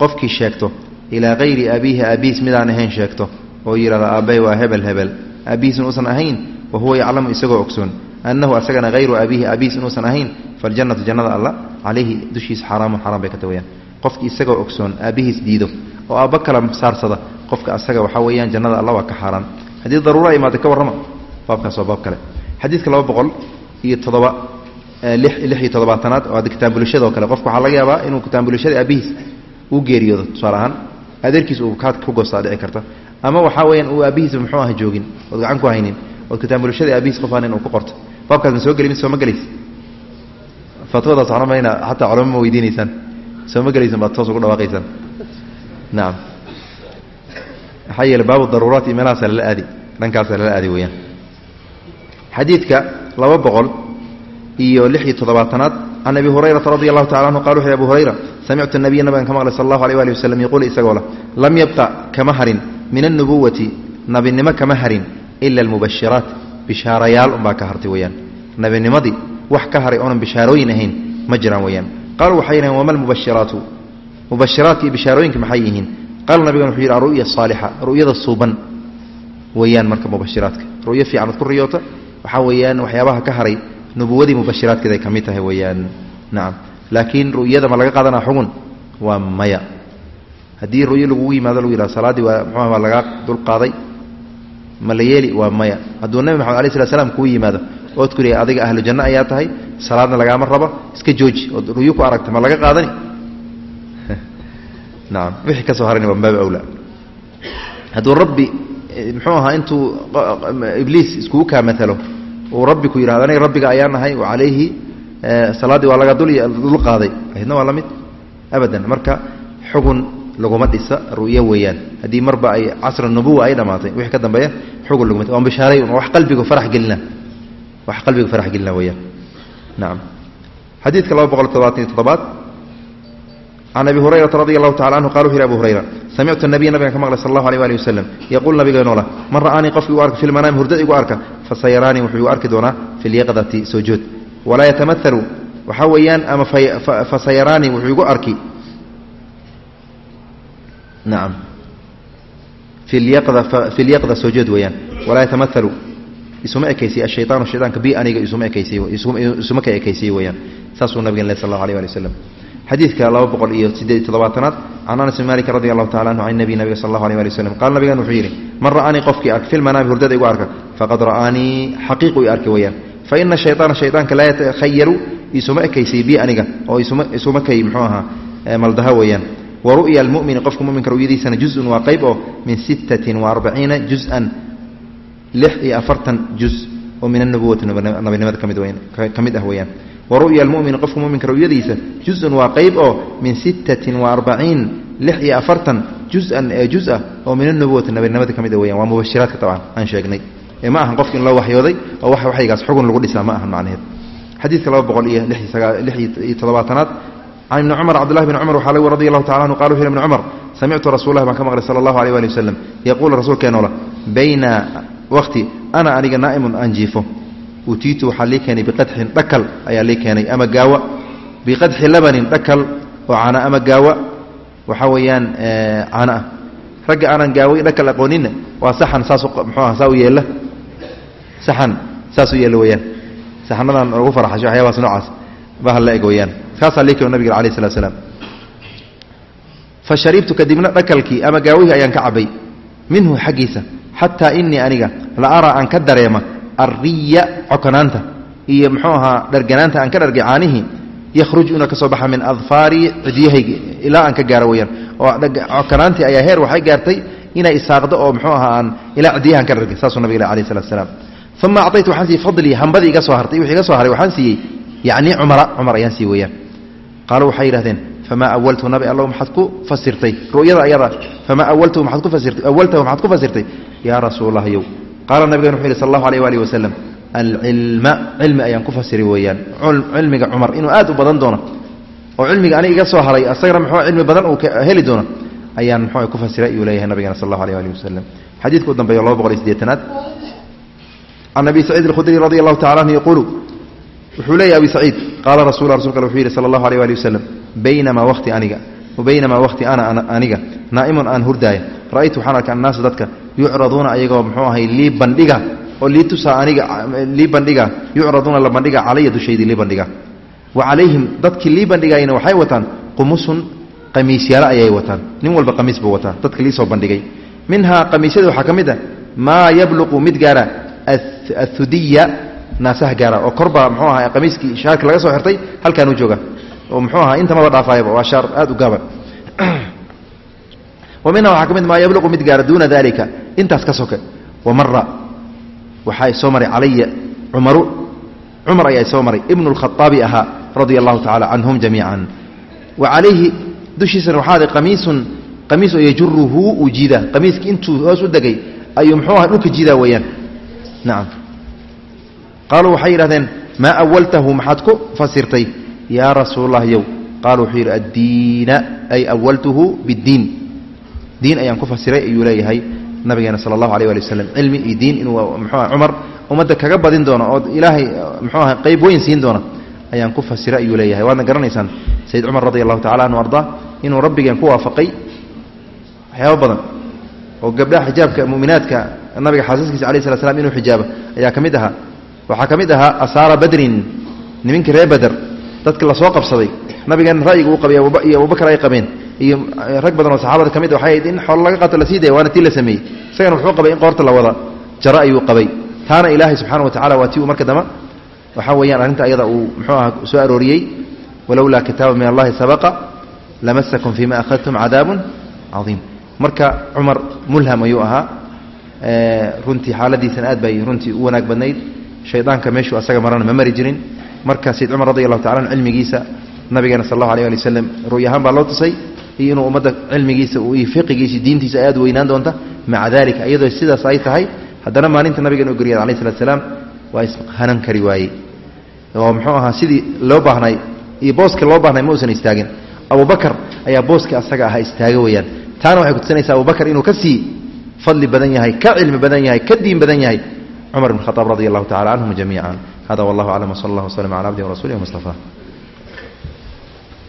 qofkii sheegto ilaa hayri abiihi aabiis midaan ahayn sheegto oo yidhahda aabbay waa hebel hebel aabihiis inuusan ahayn wa huwa yaclamu isagoo ogsoon annahu asagana hayru abiihi aabihiis inuusan ahayn faljannatu jannada alla calayhi dushiisa xaaraamun xaaraan bay ka tawayaan qofki isagoo ogsoon aabbihiis diido oo aabba kala saarsada qofka asaga waxaa weeyaan jannada alla waa ka xaaraan. Haddii daruura imaada ka warrama baabkaas waa baab kale. Xadiidka laba boqol iyo toddoba lix iyo toddobaatanaad oo kitaanbulashada oo kale qofka waxaa laga yaabaa inuu kitaanbulashada aabihiis uu geeriyoodo. Tusaale ahaan adeerkiis uu kaad ku goostaa dhici karta ama waxaa weyaan uu aabihiis muxuu ah joogin ood gacan ku haynin ood kitaanbulashada aabihiis qof inuu ku qorto. Baabkaas ma soo geli mid sooma gelays? Fatwadaas waxaan malayna xataa culamo ma weydiinaysaan sooma gelaysan baad toos ugu dhawaaqaysaan nacam maxaa yeele baabu daruuraat iyo lala aadi dhankaasa lala aadi weyaan xadiidka laba boqol iyo lix iyo toddobaatanaad can abi hurayrata radi allahu tacala anhu qala wuxu abu hurayra samictu nabiya nabigan ka maqlay sal allahu alيh ali waslm yaquul isagoo leh lam yabqa kama harin min alnubuwati nabinimo kama harin ila almubashiraat bishaarayaal unbaa ka hartay weyaan nabinimadii wax ka haray oonan bishaarooyin ahayn ma jiraan weyaan qaaluu waxay yidhaheen wama almubashiraatu mubashiraadka iyo bishaarooyinka maxay yihiin qaala nabigan wuxuu yidhi aru'ya saalixa ru'yada suuban weeyaan marka mubashiraadka ru'yo fiican ad ku riyoota waxaa weeyaan waxyaabaha ka haray nubuwadii mubashiraadkeed ay ka mid tahay weeyaan nacam laakiin ru'yada ma laga qaadanaa xugun waa maya haddii ru'yo lagugu yimaado lagu yidhaha salaaddii waa muxuuha waa lagaa dulqaaday ma la yeeli waa maya hadduu nebi maxamed alai slat slam kuu yimaado ood ku lihay adiga ahlu janno ayaa tahay salaadna lagaama rabo iska jooji ood ru'yo ku aragta ma laga qaadani? Nacam wixii ka soo waa baab awla hadduu rabbi muxuu ahaa intuu ibliis iskugu kaa matalo uu rabbi ku yidhahdo aniga rabbiga ayaa nahay wa calayhi salaaddii waa laga dul qaaday. Aydna waa la abadan marka xugun laguma dhisa ru'yo weeyaan. Haddii marba ay casr nubuwa ay dhammaatay wixii ka dambeeya xugun laguma waa bishaaray wax qalbiga farax gelina wax qalbiga farax gelina weeyaan. Nacam xadiidka laba boqol todobaatan iyo toddobaad. Can abi hurayrata radi allahu tacala anhu qala wuxu yhi abu hurayra samictu nabiya nabigan ka maqlay sal allahu alيh ali waslem yaquul nabigeenoo lah man ra'aanii qofki igu arka fi lmanaami hurdada igu arka fasayaraanii wuxuu igu arki doonaa fi lyaqdati soo jood. Walaa yatamaalu waxaa weeyaan ama fasayaraanii wuxuu igu arki. Nacam fi lyaqda soo jood weeyaan. Walaa yatamaalu isuma ekaysiy ashayaan shayaanka bi aniga isuma ekaysiisuma weyaan saasuu nabigan le sal alla ali waslem xadiidka laba boqol iyo sideed iyo toddobaatanaad can anas bin maalik radi allahu tacala anhu can nabiy nabiga sal allahu alيh ali waslm qaala nabigan wuxuu yidhi man ra'aanii qofkii ark filmanaami hurdada igu arka faqad ra'aanii xaqiiqu i arka weyaan faina shayaana shayaanka laa yatakhayaru isuma ekaysiy bi aniga oo isuma kay mxuu ahaa maldaha weyaan wa ru'ya almumini qofka muminka ru'yadiisana juzun waa qayb oo min sittatin wa arbaciina juz-an lix iyo afartan juz oo min anubuwati nabinimada ka mid ah weeyaan. Wa ru'ya almumini qofka muminka ru'yadiisa juzun waa qayb oo min sittatin wa arbaciin lix iyo afartan juzan ee juz ah oo min anubuwati nabinimada ka mid a weyan waa mubashiraadka tabcan aan sheegnay. Ee ma ahan qofki in loo waxyooday oo wax waxygaas xugun lagu dhisaa ma ahan macnaheed. Xadiidka laba boqol iyo lix iyo toddobaatanaad can ibni cumar cabdullahi bn cumar waxaa lagu radi allahu tacala anhu qala wuxu ibni cumar samictu rasuulahi baan ka maqlay sala allahu alيh ali wasalam yaquulu rasuulkeenoo lah bayna waqti ana aniga naa'imun aan jiifo. Utiitu waxaa lii keenay biqadxin dhakal ayaa lii keenay ama gaawa. Biqadxi labanin dhakal oo cana ama gaawa. Waxaa weeyaan cana ah. Ragga aanan gaawa dhakal aqooninna waa saxan saas muxuu aha saa u yeella. Saxan saas u yeella weyaan saxanadan lagu farxasho waxyaabahaas noocaas bahal la eg weyaan kaasaa lii keeno nabiga alayh salatu salaam. Fa sharibtu kadibna dhakalkii ama gaawihii ayaan ka cabay. Minhu xaggiisa xataa inii aniga la araa aan ka dareema arriya cokanaanta iyo muxuu ahaa dharganaanta aan ka dhargay caanihii yakhruj una ka baxa min adfaari cidyahaygi ilaa aan ka gaaro weyaan oo cokanaantii ayaa heer waxay gaartay inay isaaqdo oo muxuu ahaa aan ilaa cidyahan ka dhargay saasuu nabig alayh salatu salaam. Uma acaytu waxaan siiyey fadlii hambadii iga soo hartay wixii iga soo haray waxaan siiyey yacnii cumara cumar ayaan siiyey weyaan qaaluu waxay yidhahdeen famaa awaltu nabi allow maxaad ku fasirtay? Ru'yada ayada famaa awaltahu maxaad ku fasirtay yaa rasuulallah yow. Qaala nabigan wuxuu yidhi sal allahu alayh waalihi wasalam alcilma cilmi ayaan ku fasiri weeyaan. Cilmiga cumar inuu aad u badan doono. Oo cilmiga aniga iga soo haray asagana muxuu cilmi badan uu heli doono. Ayaan muxuu ku fasiray ayuu leeyahay nabigana sal allahu alayh waalihi wasalam xadiidka u dambeeyo laba boqol iyo sideetanaad can abi saciid alkhudri radi allahu tacala anhu yaquulu wuxuu leeyahy abi saciid qaala rasul rasulka wuxuu yidhi sala allahu alيh ali wasalam baynamaa waqti aniga baynamaa waqti ana aniga naa'imun aan hurdaaya ra'aytu waxaan arka annaasu dadka yucraduuna ayagoo muxuu ahay lii bandhiga oo lii tusaa aniga lii bandhiga yucraduuna la bandhiga calaya dushaydii lii bandhiga wa calayhim dadkii lii bandhigayna waxay wataan qumusun qamiisyaalo ayay wataan nin walba qamiis buu wataa dadka liisoo bandhigay minhaa qamiisyada waxaa ka mid ah maa yabluqu mid gaara athudiya naasaha gaara oo korbaa mxuu aha qamiiskii shaarka laga soo xirtay halkaanuu jooga oo mxuu aha inta maba dhaafaayaba waa shaar aad u gaaban. Wa minha waxaa ka mid maa yabluqu mid gaara duuna dalika intaas ka soke. Wamara waxaa soo maray calaya cumaru. Cumar ayaa soo maray ibnu lkhaaabi ahaa radia allahu tacala canhum jamiican. Wa calayhi dushiisana waxaa qamiisun qamiis oo yajuruhu uu jiidaa. Qamiiskii intuu hoos u degay ayuu mxuu aha dhulka jiidaa weeyaan. Nacam qaaluu waxay yidhahdeen maa awaltahu maxaad ku fasirtay yaa rasuulallah yow. Qaaluu wuxuu yidhi addiina ay awaltuhu biddiin. Diin ayaan ku fasiray ayuu leeyahay nabigeena sala allahu alay ali waslem cilmi iyo diin inuu mxuuah cumar ummadda kaga badin doono oo ilaahay mxuu aha qayb weyn siin doona ayaan ku fasiray ayuu leeyahay. Waadna garanaysaan sayid cumar radi allahu tacala anhu ardaa inuu rabbigeen ku waafaqay waxyaaba badan oo gabdhaha xijaabka muminaadka nabiga xaasaskiisa alayh slat slam inuu xijaabo ayaa ka mid ahaa. Waxaa ka mid ahaa asaara badrin nimankii reer bader dadki la soo qabsaday. Nabigeena ra'yiga uu qabay iyo abubakar ay qabeen iyo rag badan oo saxaabada ka mid waxay ahayd in xoolo laga qaato la sii daya waana tii la sameeyey. Isagana wuxuu qabay in qoorta la wada jaro ayuu qabay. Taana ilaahay subxana wa tacala waa tii uu marka damba waxaa weeyaan arrinta ayada uu muxuu aha soo arooriyey. Walowlaa kitaaba min allahi sabaqa lamasakum fima akhadtum cadaabun caiim marka cumar mulham ayuu ahaa runtii xaaladiisana aad bay runtii u wanaag badnayd. Shaydaanka meeshuu asaga marana ma mari jirin marka sayid cumar radi allahu tacala an cilmigiisa nabigeena sal allahu alay ali waslem ru'y ahaan baa loo tusay iyo inuu ummadda cilmigiisa fiqigiisa diintiisa aad weynaan doonta maca dalika iyadoo sidaas ay tahay haddana maalinta nabigeena u geryada alayh salatu salaam waa ishanan kari waayey. Oo muxuu ahaa sidii loo baahnay iyo booska loo baahnay ma uusan istaagin. Abubakar ayaa booskii asaga ahaa istaaga weyaan taana waxay kutusinaysaa abubakar inuu ka sii fadli badan yahay ka cilmi badan yahay ka diin badan yahay cumar bn khaaab radi allahu tacala canhum jamiica hada wallah aclam wsala allah wslm cala abdihi warasulihi mustafa